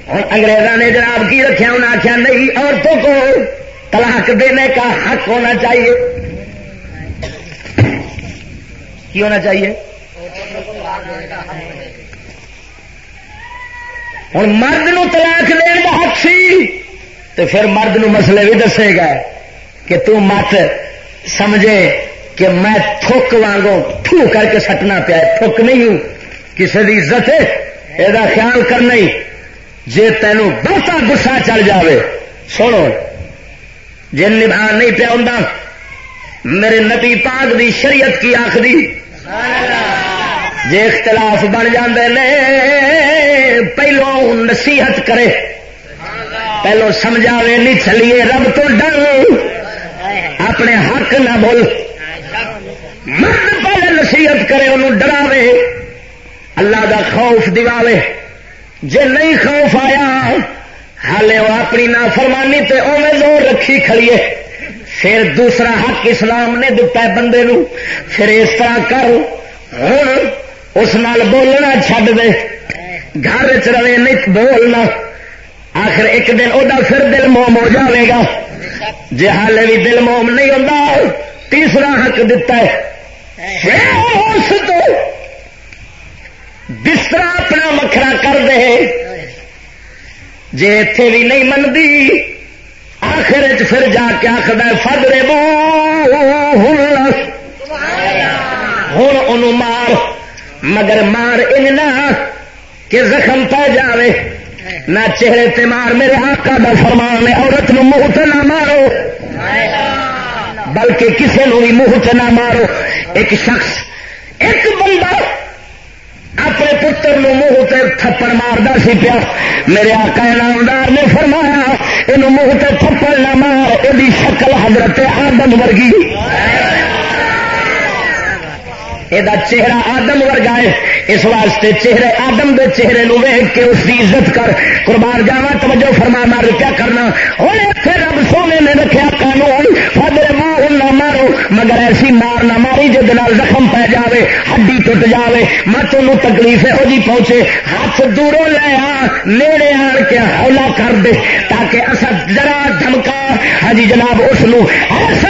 ہوں انگریزوں نے جناب کی رکھا انہیں آخیا نہیں، عورتوں کو طلاق دینے کا حق ہونا چاہیے۔ کی ہونا چاہیے؟ ہوں مرد نو طلاق دین کا حق سی تو پھر مرد نو مسئلے بھی دسے گا کہ تو مت سمجھے کہ میں تھوک وانگو ٹھو کر کے سٹنا پیا تھوک نہیں ہوں کسی کی عزت یہ خیال کرنا ہی۔ جی تینوں بہت گسا چل جاوے۔ سنو، جن نبھا نہیں پیا ہوں میرے نبی پاک دی شریعت کی آخری جی اختلاف بن جاندے نے، پہلو نصیحت کرے۔ پہلو سمجھاوے نہیں چلیے رب تو ڈر۔ اپنے حق نہ بول مرد پہلے نصیحت کرے، انہوں ڈراوے۔ اللہ دا خوف دواوے جے نہیں خوف آیا ہالے وہ اپنی نافرمانی تے اوے زور رکھی کھڑیے۔ پھر دوسرا حق اسلام نے دتا ہے بندے نو۔ پھر اس طرح کر ہوں اس نال بولنا چھڈ دے۔ گھر چ رہے نہیں بولنا۔ آخر ایک دن وہ پھر دل موم ہو جائے گا۔ جی ہال بھی دل موم نہیں ہوتا تیسرا حق دتا ہے۔ اس تو بستر اپنا وکھرا کر دے۔ جی اتے بھی نہیں منتی آخر پھر جا کے آخر فدرے بو ہوں ان مار، مگر مار ان کہ زخم پہ جاوے۔ نہ چہرے تے مار، میرے آقا دا فرمان ہے، عورت نو منہ تے نہ مارو۔ بلکہ کسے نو بھی منہ تے نہ مارو۔ ایک شخص، ایک بندہ اپنے پتر نو منہ تے تھپڑ ماردا سی پیا۔ میرے آقا نامدار نے فرمایا یہ منہ تے تھپڑ نہ مار یہ شکل حضرت آدم ورگی۔ یہ چہرہ آدم ورگا ہے۔ اس واسطے چہرے آدم دے چہرے نو ویگ کے اس کی عزت کر۔ قربان جاوا توجہ فرما، مار کیا کرنا۔ ہوں اتنے رب سونے نے رکھا قانون۔ فدر منہ نہ مارو، مگر ایسی مار نہ ماری جی زخم پی جاوے، ہڈی ٹوٹ جاوے۔ مت ان تکلیف یہو جی پہنچے۔ ہاتھ دوروں لے آ، نیڑے آن کے ہولا کر دے، تاکہ اصا ذرا دھمکا۔ ہاں جی جناب، اس ایسا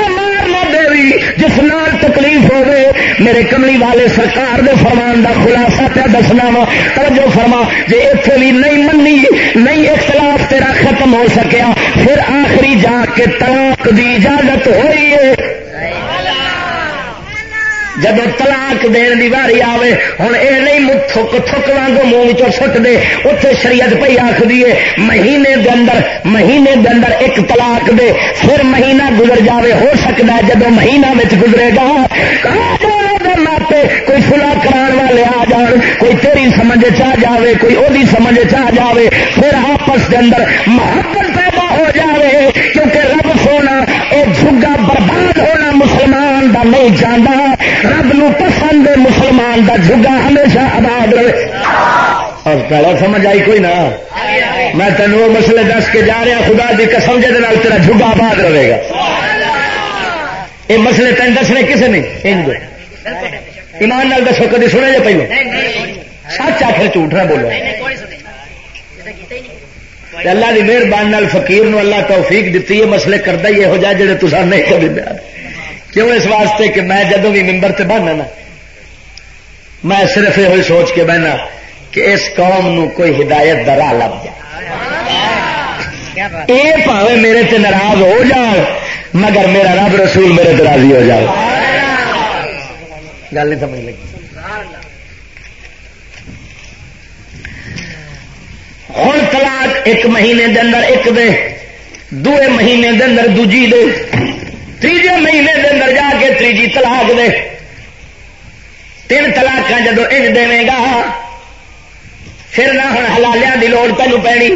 جس نال تکلیف ہوگی میرے کملی والے سرکار دے فرمان دا خلاصہ پہ دسنا وا۔ توجہ فرما جی اتنے بھی نہیں منی نہیں اختلاف تیرا ختم ہو سکیا، پھر آخری جا کے طلاق دی اجازت ہوئی ہے۔ جب طلاق دین دی واری آوے ہوں یہ نہیں تھک تھک وانگو منہ سٹ دے اتنے شریعت پہ آخ دیے مہینے دے اندر، مہینے دے اندر ایک طلاق دے، پھر مہینہ گزر جاوے، ہو سکتا ہے جب مہینہ میں گزرے گا۔ ماپے؟ کوئی سلا کران والے آ جان، کوئی تیری سمجھ چ جاوے، کوئی وہی سمجھ چ جاوے، پھر آپس کے اندر محبت پیدا ہو جاوے، کیونکہ رب سونا یہ جگا برباد ہونا مسلمان دا نہیں جانا رب نو پسند مسلمان دا جگا ہمیشہ آباد رہے۔ اور پہلا سمجھ آئی کوئی نہ میں تینوں وہ مسئلے دس کے جا رہا خدا دی قسم جے تیرا جگا آباد رہے گا۔ یہ مسئلے تین دسنے کسے نہیں؟ ایمان نال دسو کدی سنے جے پہلو؟ سچ آخر جھوٹ نہ بولو۔ اللہ کی مہربانی فقیر نو اللہ توفیق دیتی ہے مسئلے کرتا ہی یہو جہ جڑے تصا نہیں کبھی کیوں اس واسطے کہ میں جدو بھی ممبر سے بہنا نا میں صرف یہ سوچ کے بہنا کہ اس قوم نو کوئی ہدایت راہ لب جائے۔ یہ پاوے میرے تے ناراض ہو جائے مگر میرا رب رسول میرے راضی ہو جائے گل نہیں سمجھ لگی۔ ہوں طلاق ایک مہینے دے اندر ایک دے دوے مہینے دے اندر دوجی دے۔ تیجے مہینے دے اندر جا کے تیجی طلاق دے۔ تین طلاق جدو ان دے گا، پھر نہ ہوں ہلالیا کی لوڑ تینوں پینی،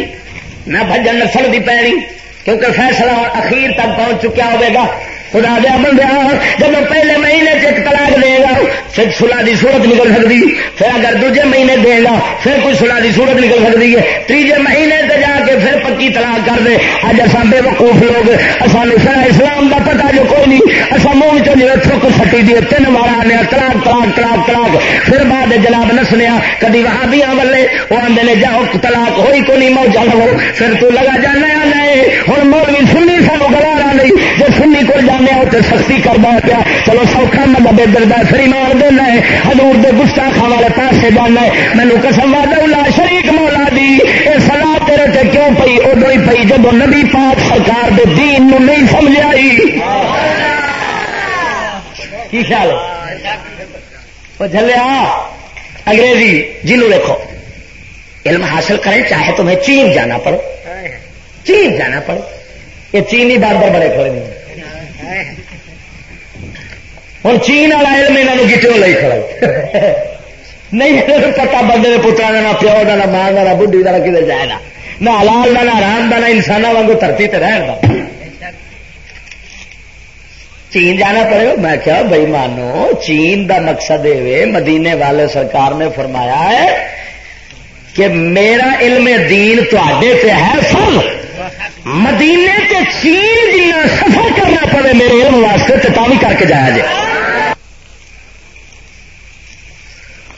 نہ بجن نسل کی پینی، کیونکہ فیصلہ اخیر تک پہنچ چکیا ہوگا خدا دیا بندہ جب پہلے مہینے چ طلاق دے گا، پھر سلا دی صورت نکل سکتی، پھر اگر دوجے مہینے دے گا، پھر کوئی سلا دی صورت نکل سکتی ہے۔ تیجے مہینے سے جا کے پھر پکی طلاق کر دے۔ اج اصا بے وقوف لوگ سانو سر اسلام کا پتا جو کوئی نہیں اصا منہ چ تھک سٹی دی، تین بار آنے تلاک تلاک تلاک تلاک پھر بعد جناب نسنے کدی وہاں بھی وہ آدھے نے جاؤ تلاک ہوئی کو نہیں، موجہ لو پھر تو لگا جانا نہیں ہوں مولوی سنی سانو گوارا نہیں جی سنی کو جانا اتنے سختی کرتا پیا۔ چلو سوکھا مطلب ادھر پھر ایمان دینا ہے ہزور دے گستاخا والے پاسے جانا ہے۔ مینو قسم لا شریک مولا دی۔ یہ سلاح تیرے تے کیوں پئی؟ ادو ہی پئی جب نبی پاک سرکار دے دین نو نہیں سمجھ آئی کی خیال ہے؟ جلیا انگریزی جنو دیکھو علم حاصل کریں، چاہے تمہیں چین جانا پڑے۔ چین جانا پڑے۔ یہ چینی بار بڑے کھڑے نہیں۔ ہاں۔ ہوں چین والا علم یہاں گیٹوں لے کھڑا نہیں پتا بندے کے پترا نہ پیو کا نہ ماں کا نہ بڈی کا کدھر جائے گا نہ حلال کا نہ آرام کا نہ انسان واگ دھرتی تے رہن کا چین جانا پڑے گا۔ میں کیا بھائی مانو، چین دا مقصد ہے مدینے والے سرکار نے فرمایا ہے کہ میرا علم دین تے ہے فل مدینے تے چین جنا سفر کرنا پڑے میرے علم واسطے تو بھی کر کے جایا جائے۔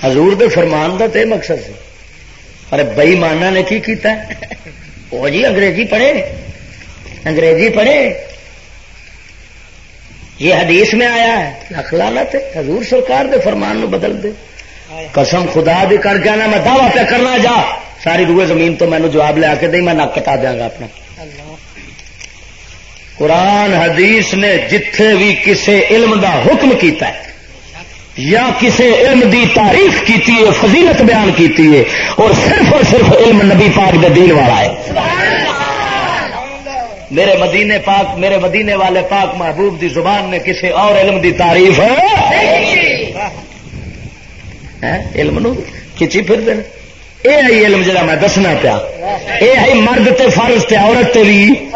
حضور دے فرمان دا تے مقصد سے ارے بئی مانا نے کی کیتا ہے؟ وہ جی انگریزی پڑھے۔ انگریزی پڑھے۔ یہ حدیث میں آیا ہے۔ لکھ حضور سرکار دے فرمان نو بدل دے۔ قسم خدا بھی کر کے نا میں دعوی پہ کرنا جا۔ ساری روئے زمین تو مینو جواب لیا کے دیں، میں نک کٹا دیا گا اپنا۔ قرآن حدیث نے جتھے بھی کسے علم دا حکم کیتا ہے یا کسے علم دی تعریف کیتی ہے فضیلت بیان کیتی ہے اور صرف اور صرف علم نبی پاک دے دین والا ہے۔ میرے مدینے پاک میرے مدینے والے پاک محبوب دی زبان نے کسی اور علم دی تعریف علم نو کھچی پھر دین یہ آئی علم جا میں دسنا پیا۔ یہ آئی مرد تے فرض تے عورت تے بھی۔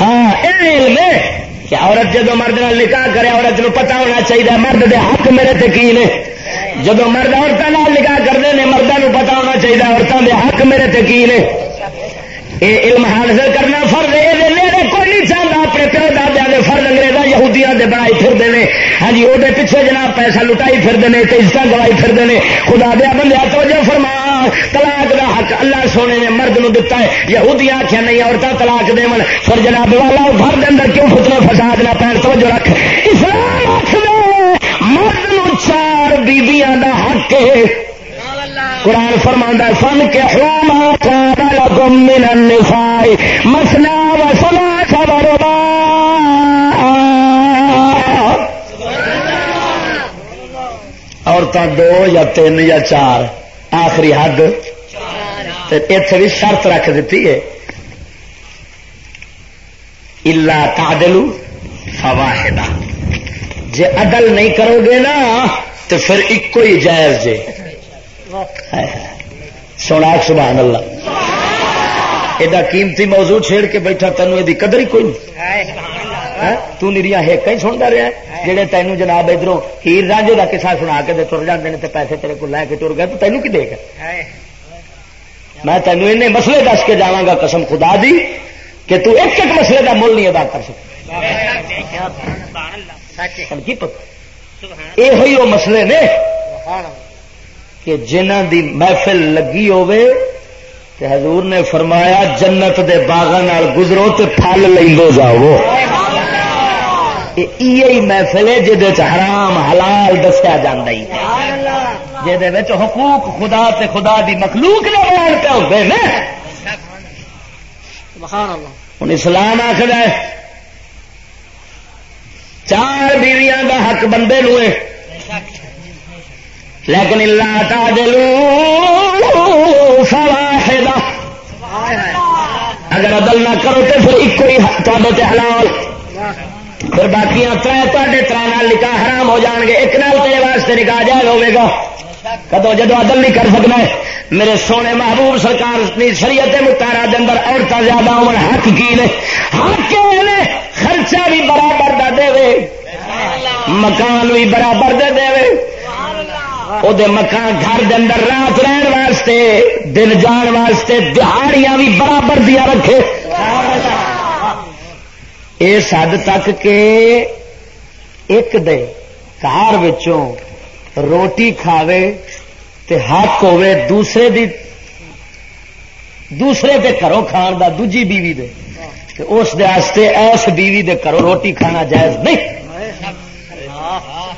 ہاں اے علم ہے کہ عورت جدو مرد نال نکاح کرے، عورت نو پتا ہونا چاہیے مرد دے حق میرے تے کی نے۔ جدو مرد عورتوں نکاح کرتے ہیں مردوں پتا ہونا چاہیے عورتوں دے حق میرے تے کی نے۔ یہ علم حاصل کرنا فرض یہ اپنے پیو دادیا کے فرد انگریزا یہودیاں دے بنائی پھرتے ہیں ہاں جی وہ پیچھے جناب پیسہ لٹائی پھرتے ہیں تو عزت گوائی پھرتے ہیں خدا دیا بندہ توجہ فرما۔ طلاق دا حق اللہ سونے نے مرد نو دتا ہے۔ یہودیاں آخیا نہیں عورتیں طلاق دے پھر جناب، والا گھر کے اندر کیوں فتنے فساد نہ پین توجہ رکھ۔ اسلام آخ مرد نو چار بیبیاں دا حق ہے۔ قرآن فرما فن کے مسنا و سنا خبر عورتیں دو یا تین یا چار آخری حد اتے بھی شرط رکھ دیتی ہے الا تعدلو فواہدہ جے عدل نہیں کرو گے نا تو پھر ایک ہی جائز جے سونا سبحان اللہ ایڈا قیمتی موضوع چھیڑ کے بیٹھا تینوں یہ قدر ہی کوئی نہیں تیریا ہیک ہی سنتا رہا جہے تینوں جناب ادھر ہیر رانجے کا کسا سنا کے تر جاتے ہیں پیسے تیرے کو لے کے ٹر گئے تو تینوں کی دے گا میں تینوں ان مسئلے دس کے جا گا قسم خدا دی کہ تو ایک ایک مسئلے کا مل نہیں ادا کر سکتا یہ مسئلے نے کہ جنہ دی محفل لگی ہوے تے حضور نے فرمایا جنت دے باغ گزرو تو پل لو جاؤ یہ محفل ہے جہد حرام حلال دسیا جا جہد حقوق خدا تے خدا دی مخلوق نے بیان پہ ہوتے ہیں ہوں اسلام آخر چار بیویاں کا حق بندے نو لیکن اللہ تعدلو فواحدہ۔ اگر عدل نہ کرو تو پھر ایک ہی تے حلال۔ پھر باقی تے تر نکاح حرام ہو جان گے ایک نال تیرے واسطے نکاح جائز ہوے گا۔ کدو جدو عدل نہیں کر سکنا میرے سونے محبوب سرکار شریعت متارا دے اندر عورتیں زیادہ ہو حق کی نے۔ حق نے خرچہ بھی برابر دا دے۔ وے مکان بھی برابر دے دے۔ وے وہ مکان گھر دے اندر رات رہن واسطے، دن جان واسطے، دہاڑیاں بھی برابر دیا رکھے۔ اس حد تک کہ ایک دے گھر روٹی کھاوے تے حق ہوے دوسرے دی دوسرے دے گھروں کھان دا دوجی بیوی دے اس دے واسطے ایس بیوی دے کرو روٹی کھانا جائز نہیں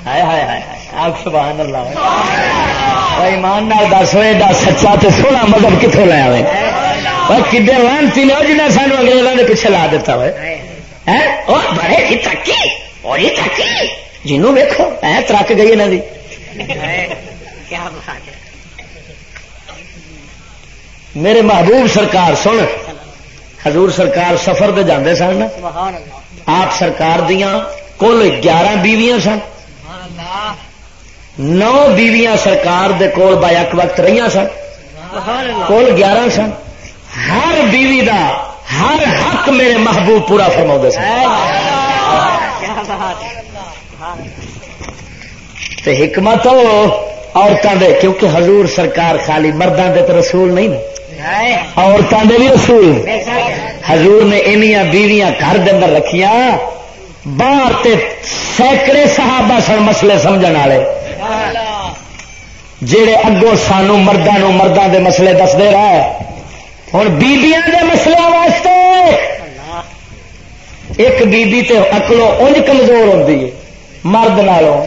ہائے ہائے ہائے آپ سبحان اللہ ایمان نال دس ایڈا سچا تو سونا مذہب کتوں لے آئے کدے لانتی نے جنہیں سانو انگریزوں نے پیچھے لا دیتا ہوئے بڑے ہی ترقی اور ہی ترقی جنوں ویکو ای ترک گئی انہوں کیا میرے محبوب سرکار سن حضور سرکار سفر دے جاندے سن آپ سرکار دیاں کل گیارہ بیویاں سن۔ نو بیویاں سرکار دے کول با ایک وقت رہی سن۔ کول گیارہ سن۔ ہر بیوی دا ہر حق میرے محبوب پورا فرما سن۔ حکمت عورتوں دے، کیونکہ حضور سرکار خالی مردوں دے تو رسول نہیں عورتوں دے بھی رسول۔ حضور نے انیاں بیویاں گھر دے اندر رکھیاں۔ باہر تے سینکڑے صحابہ سن مسئلے سمجھ والے۔ جہے اگوں سانو مردوں مردوں دے مسئلے دستے رہے۔ ہوں بیبیاں دے واسطے۔ ایک بی بی تے اکلو انج کمزور ہوتی ہے، مرد نالوں۔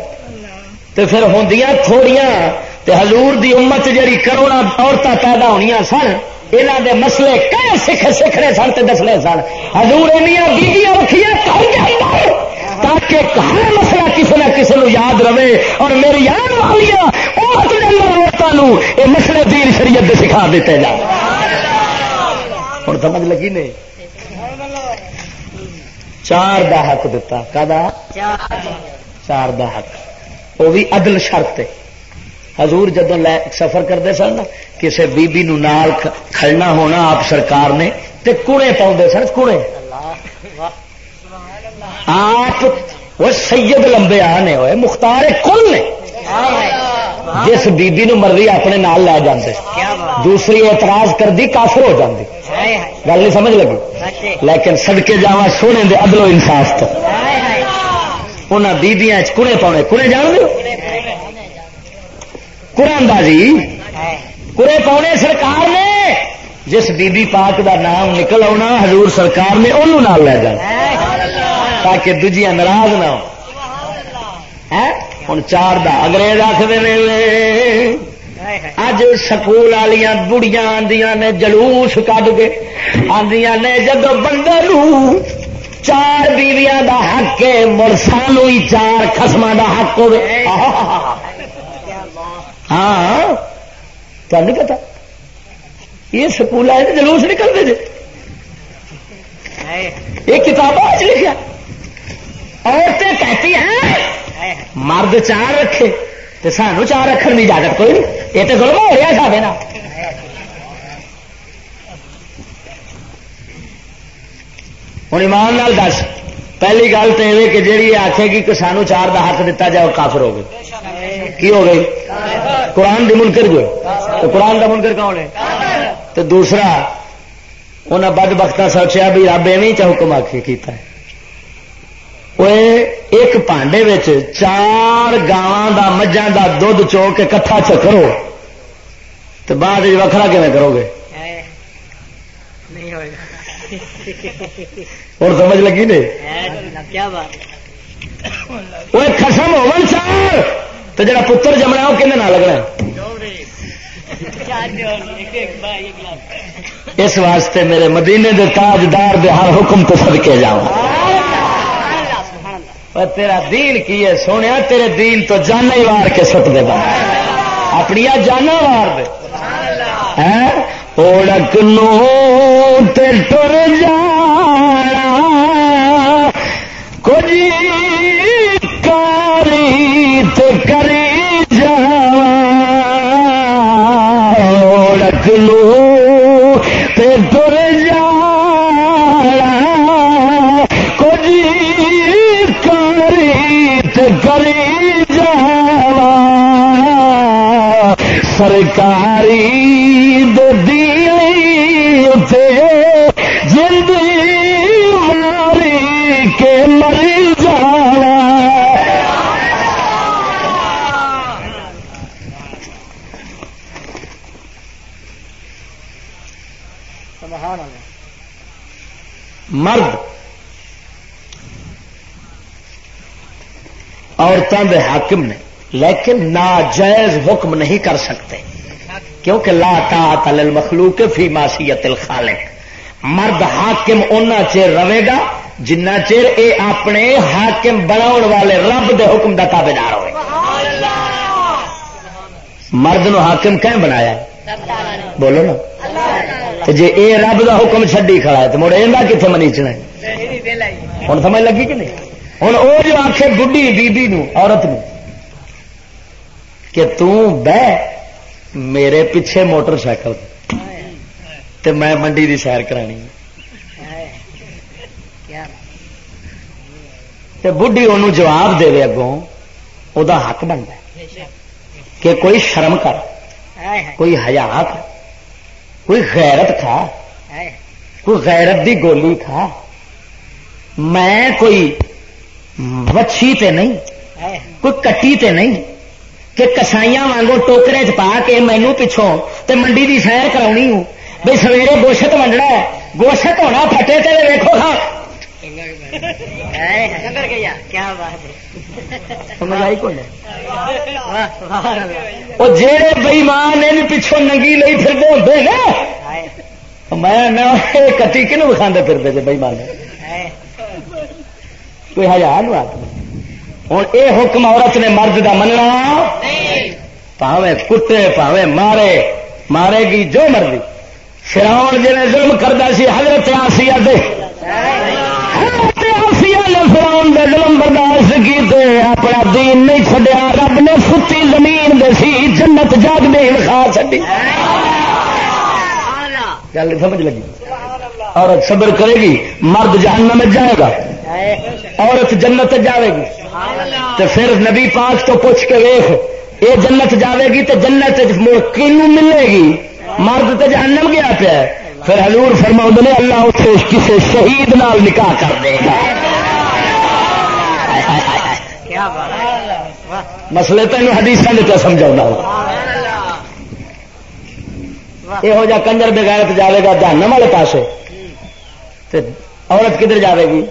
تے پھر ہوں تھوڑیاں تے حضور دی امت جڑی کروڑا عورتیں پیدا ہونی سن یہاں دے مسئلے کئی سکھ سکھنے سن تے دسنے سن؟ حضور اینیاں بیبیاں رکھیاں تاکہ ہر مسئلہ کسی نہ کسی نو یاد رہے۔ اور میری یاد والی امت کے اندر عورتوں یہ مسئلے دین شریعت سکھا دیتے جا ہوں سمجھ لگی نہیں؟ چار دا حق دتا کا چار دا حق۔ وہ بھی عدل شرط حضور جدو سفر کرتے سن کسی بیبی نو نال کھڑنا ہونا آپ سرکار نے، تے کڑے پاؤں سن، کڑے۔ آپ وہ سید لمبے آنے ہوئے، مختار کل نے۔ جس بیبی نو مرضی اپنے نال لے جاندے۔ دوسری اعتراض کر دی کافر ہو جاندی۔ گل نہیں سمجھ لگی؟ لیکن سڑکے جا سونے دے عدل و انصاف تو انہیں بیبیاں کڑے پاؤنے کڑے جان دو قرآن بازی۔ کڑے پاؤنے سرکار نے۔ جس بی بی پاک دا نام نکل آنا حضور سرکار نے انہوں نال لے جانا۔ تاکہ دجیاں ناراض نہ ہو ہوں چار دا انگریز آخر اج سکول والیا بڑیاں آدیا نے جلوس کٹ کے آدیا نے جب بندے چار بیویاں دا حق ہے مرسان ہی چار خسم دا حق ہو ہاں تمہیں پتا یہ سکول آئے جلوس نکلتے جی یہ کتاب لکھا عورتیں کہتی ہیں مرد چار رکھے تو سانو چار رکھنے کی اجازت کوئی نہیں یہ تو ظلم ہو رہا سارے نا ہوں ایمان نال دس پہلی گل تو یہ کہ جیڑی آخے گی کہ سانو چار کا حق دتا جائے وہ کافر ہو گئی کی ہو گئی قرآن دی منکر جو تو قرآن کا منکر کون ہے تو دوسرا انہیں بد بخت سوچا بھی رب ایویں چ حکم آخی کیتا ہے ایک پانڈے چار گاواں مجھا کا دھد چو کے کٹھا چکرو تو بعد وکھرا کھے کرو گے اور سمجھ لگی وہ خسم ہو چار تو جا پتر جمنا وہ نہ لگنا اس واسطے میرے مدینے دے تاجدار دے ہر حکم تو سد کے جاؤ تیرا دین کی ہے سونے تیرے دین تو جانا ہی وار کے سٹ دے بنا اپنی جانا وار دے اوڑک نو ٹر جانا کچھ کاری تو کری جا اوڑک نو سرکاری جلد ماری کے مری جا مرد عورتوں کے حاکم نے لیکن ناجائز حکم نہیں کر سکتے۔ کیونکہ لا تا مخلوق فی ماسیت الخالق۔ مرد حاکم اُنہ چیر رہے گا جنہ چیر اے اپنے حاکم بناؤ والے رب دے حکم دا تابے دار ہوئے۔ مرد نو حاکم کہیں بنایا؟ بولو نا۔ جی اے رب دا حکم چڈی کھڑا ہے تو مڑے کتنے منیچنا ہوں سمجھ لگی کہ نہیں؟ ہوں وہ جو آخ بڑھی بیبی نو، عورت نو۔ کہ بہ میرے پیچھے موٹر سائیکل تے میں منڈی دی سیر کرانی بڑھی انہوں جواب دے اگوں وہ حق بنتا کہ کوئی شرم کر، کوئی کر کوئی غیرت کھا، کوئی غیرت دی گولی کھا، میں کوئی وچھی تے نہیں، کوئی کٹی تے نہیں کہ کسائیاں وانگو ٹوکرے چ پا کے مینو پچھوں تے منڈی دی سیر کرانی ہوں۔ بھائی سویرے گوشت ونڈنا ہے۔ گوشت ہونا پھٹے تے ویکو ہاں جہے بئیمان پچھوں ننگی پھرتے ہوتے نا میں کٹی کنو وکھا پھرتے تھے بئیمان۔ کوئی ہزار ہوں یہ حکم عورت نے مرد کا مننا پاوے کتے پاوے مارے مارے گی جو مرضی۔ فراؤن جی ظلم کرتا سی حضرت آسیا دے۔ فراؤن دے ظلم برداشت کیتے اپنا دین نہیں چڈیا رب نے ستی زمین دے سی جنت جاگ دے کھا چڈی گل سمجھ لگی؟ عورت صبر کرے گی مرد جہنم میں جائے گا۔ عورت جنت جاوے گی تو پھر نبی پاک تو پوچھ کے ویخ یہ جنت جاوے گی تو جنت کنو ملے گی؟ مرد تو جہنم گیا پیا پھر حضور فرما نے اللہ اسے کسی شہید نال نکاح کر دے گا۔ مسئلے تین حدیث نے کیا سمجھا یہ جا کنجر بغیرت جائے گا جہنم والے پاسے۔ عورت کدھر جائے گی؟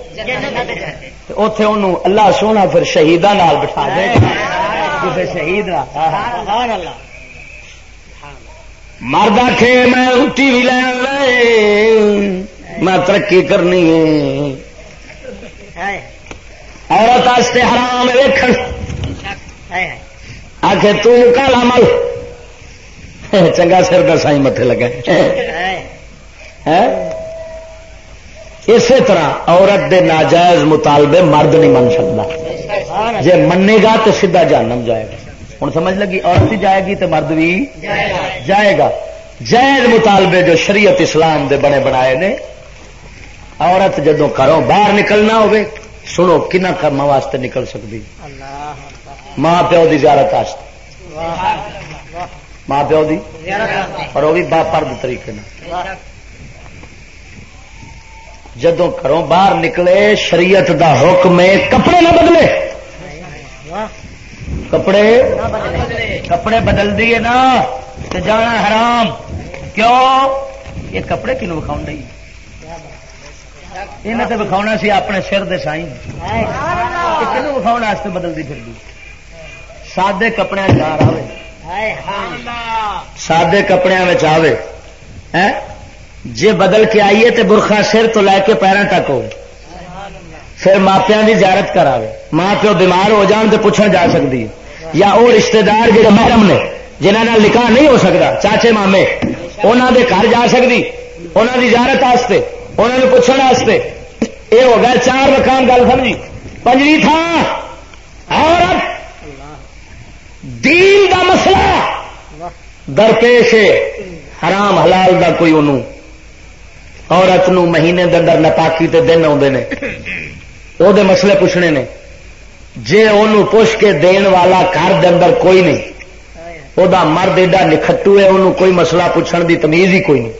اتے انہوں اللہ سونا پھر شہیدان بٹھا دے۔ کسی شہید مرد آخ میں ٹی وی لین میں ترقی کرنی ہے عورت حرام ویخ آخ تالا مل۔ چنگا سر کا سائی متے لگا اسی طرح عورت دے ناجائز مطالبے مرد نہیں من سکتا۔ جی منے گا تو سیدھا جانم جائے گا۔ ہوں سمجھ لگی؟ عورت ہی جائے گی تو مرد بھی جائے گا۔ جائز مطالبے جو شریعت اسلام دے بنے بنائے نے عورت جدو گھروں باہر نکلنا ہوگی سنو کن کرم واسطے نکل سکتی ماں پیو کی زیارت ماں پیو دی؟ اور وہ بھی با پرد طریقے جدو گھروں باہر نکلے شریعت دا حکم کپڑے نہ بدلے۔ کپڑے کپڑے بدل دیے نا تو جانا حرام۔ کیوں؟ یہ کپڑے کنو وکھاؤ نہیں یہ تو وکھاؤنا سی اپنے سر دے سائی کنو وکھاؤ بدلتی پھر سادے کپڑے چار آئے سادے کپڑے آئے جی بدل کے آئیے تو برخا سر تو لے کے پیروں تک ہو۔ پھر ماپیا کی زیارت کرا ماں پیو بیمار ہو جان تو پوچھنا جا سکتی ہے۔ یا وہ رشتے دار جہے محرم نے جنہوں نکاح نہیں ہو سکتا چاچے مامے انہوں دے گھر جا سکتی انہوں کی زیارت واسطے انہوں نے پوچھنے یہ ہو گیا چار مکان گل سمجھی۔ پنجی تھان اور دین دا مسئلہ۔ درپیش حرام حلال دا کوئی انہوں عورت نو مہینے در نپاکی تے دن آتے ہیں وہ مسئلے پوچھنے نے۔ جی ان پوچھ کے دین والا گھر اندر کوئی نہیں وہ مرد ایڈا نکھٹو ہے انہوں کوئی مسئلہ پوچھنے دی تمیز ہی کوئی نہیں۔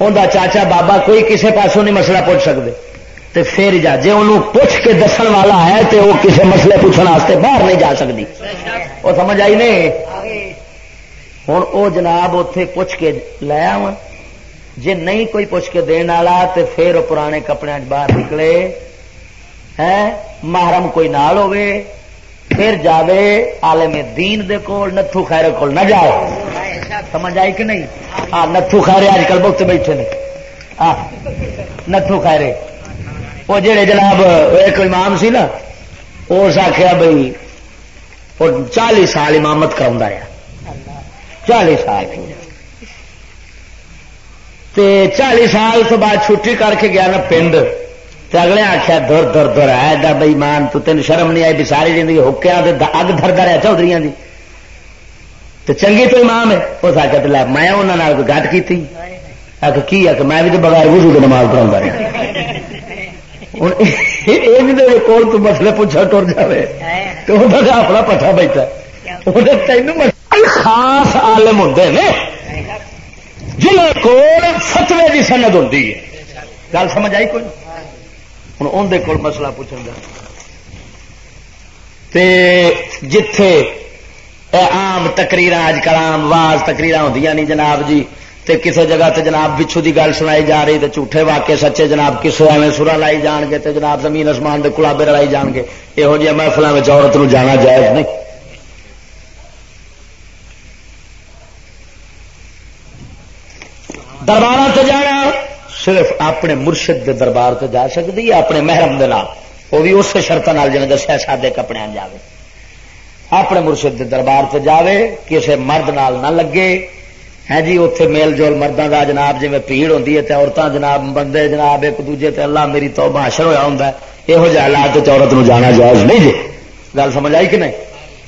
انہیں چاچا بابا کوئی کسے پاسوں نہیں مسئلہ پوچھ سکتے تو پھر جا جی انہوں پوچھ کے دسن والا ہے تو وہ کسے مسئلے پوچھنے باہر نہیں جا سکتی وہ سمجھ آئی نہیں ہوں وہ جناب اتے پوچھ کے لایا وا جی نہیں کوئی پوچھ کے دن والا تو پھر پرانے کپڑے باہر نکلے محرم کوئی نال ہوے پھر جاوے عالم دین دے کول، نتھو خیر کول نہ جاؤ۔ سمجھ آئی کہ نہیں؟ ہاں نتھو خیرے اج کل بہت بیٹھے نے۔ نتھو خیرے۔ وہ جڑے جناب ایک امام سی نا اس آخیا بھائی وہ چالی سال امامت کرا چالی سال۔ تے چالی سال تو بعد چھٹی کر کے گیا نا پنڈ۔ تو اگلے آخیا در در در ہے بئی مان تو تین شرم نہیں آئی بھی ساری زندگی جی ہوکیا اگ دردا رہا چودھری دی۔ تو چنگی تو امام ہے۔ اس آخر تو لیا میں انہوں کوئی گٹ کی آخ کی آ میں بھی تو بغیر وزو کے نماز پڑھا رہا۔ کول تو مسئلے پوچھا ٹر جائے تو اپنا پٹھا بیٹھا۔ تین خاص آلم ہوں نے۔ جنہیں کول فتوے کی سند ہوں گل سمجھ آئی کوئی؟ ہوں اندر کول مسئلہ پوچھنے کا جتھے آم تقریر اج کل آم واز تقریر ہوں نہیں جناب جی تے کسے جگہ تے جناب بچھو دی گل سنائی جا رہی، تے جھوٹے واقع سچے جناب کسے ایویں سورا لائی جان گے، تے جناب زمین آسمان دے کلابے لڑائی جان گے۔ یہو جہاں محفل میں عورت نو جانا جائز نہیں۔ دربار سے جانا۔ صرف اپنے مرشد دے دربار سے جا سکتی ہے، اپنے محرم دے نام وہ بھی اس شرط جن دسیا سادے کپڑے جائے اپنے مرشد دے دربار سے جاوے کسی مرد نال نہ لگے۔ ہے جی اتنے میل جول مردوں کا جناب جی پیڑ ہوتی ہے عورتیں جناب بندے جناب ایک دوجے تے اللہ میری تو باشر ہوا ہوں یہو جہ حالات عورت نو جانا جائز نہیں جی۔ گل سمجھ آئی کہ نہیں؟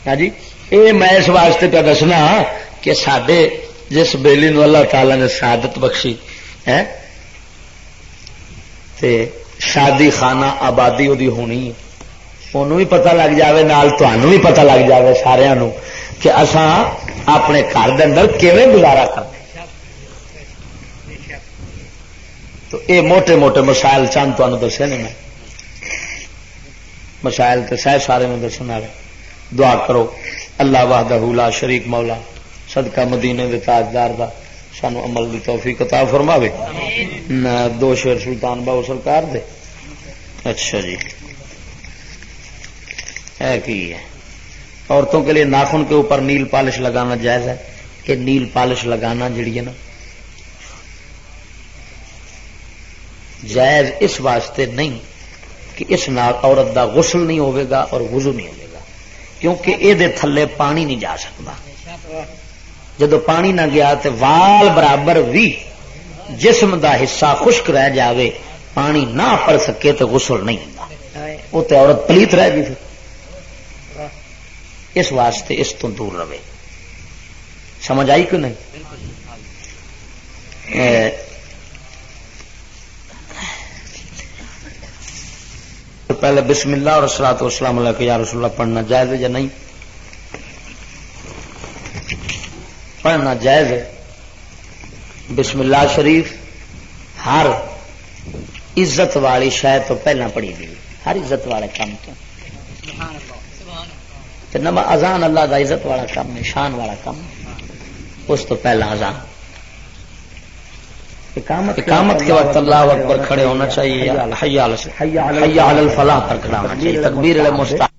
ہاں جی یہ میں اس واسطے پہ دسنا کہ سڈے جس بیلی نو اللہ تعالی نے سعادت بخشی ہے تے شادی خانہ آبادی وہ ہونی انہوں بھی پتہ لگ جاوے، نال تمہوں بھی پتہ لگ جاوے سارا کہ اسان اپنے گھر کے اندر کیون گزارا کرتے تو اے موٹے موٹے مسائل چند تمہیں دسے نے میں۔ مسائل تو سہ سارے میں دسن والے۔ دعا کرو، اللہ واہدہ لا شریک مولا۔ صدقہ مدینے دے تاجدار دا، سانو عمل دی توفیق عطا فرماوے۔ دو شیر سلطان باو سرکار دے۔ اچھا جی۔ ہے کی ہے؟ عورتوں کے لیے ناخن کے اوپر نیل پالش لگانا جائز ہے؟ کہ نیل پالش لگانا جڑی ہے نا؟ جائز اس واسطے نہیں کہ اس نال عورت دا غسل نہیں ہوگا اور وضو نہیں ہوگا کیونکہ یہ تھلے پانی نہیں جا سکتا۔ جدو پانی نہ گیا تو وال برابر بھی جسم دا حصہ خشک رہ جاوے، پانی نہ پڑ سکے تو غسل نہیں ہوتا وہ تو عورت پلیت رہ گئی پھر۔ اس واسطے اس تو دور رہے۔ سمجھ آئی کہ نہیں؟ پہلے بسم اللہ اور اسلام تو اسلام اللہ کے یا رسول اللہ، پڑھنا جائز ہے یا نہیں؟ پڑھنا جائز ہے۔ بسم اللہ شریف ہر عزت والی شاید تو پہلے پڑھی گئی ہر عزت والے کام تو۔ نما ازان اللہ کا عزت والا کام ہے شان والا کام اس تو پہلا ازان اقامت کے وقت اللہ اکبر کھڑے ہونا چاہیے۔ الفلاح پر کھڑا ہونا چاہیے۔ تکبیر مستق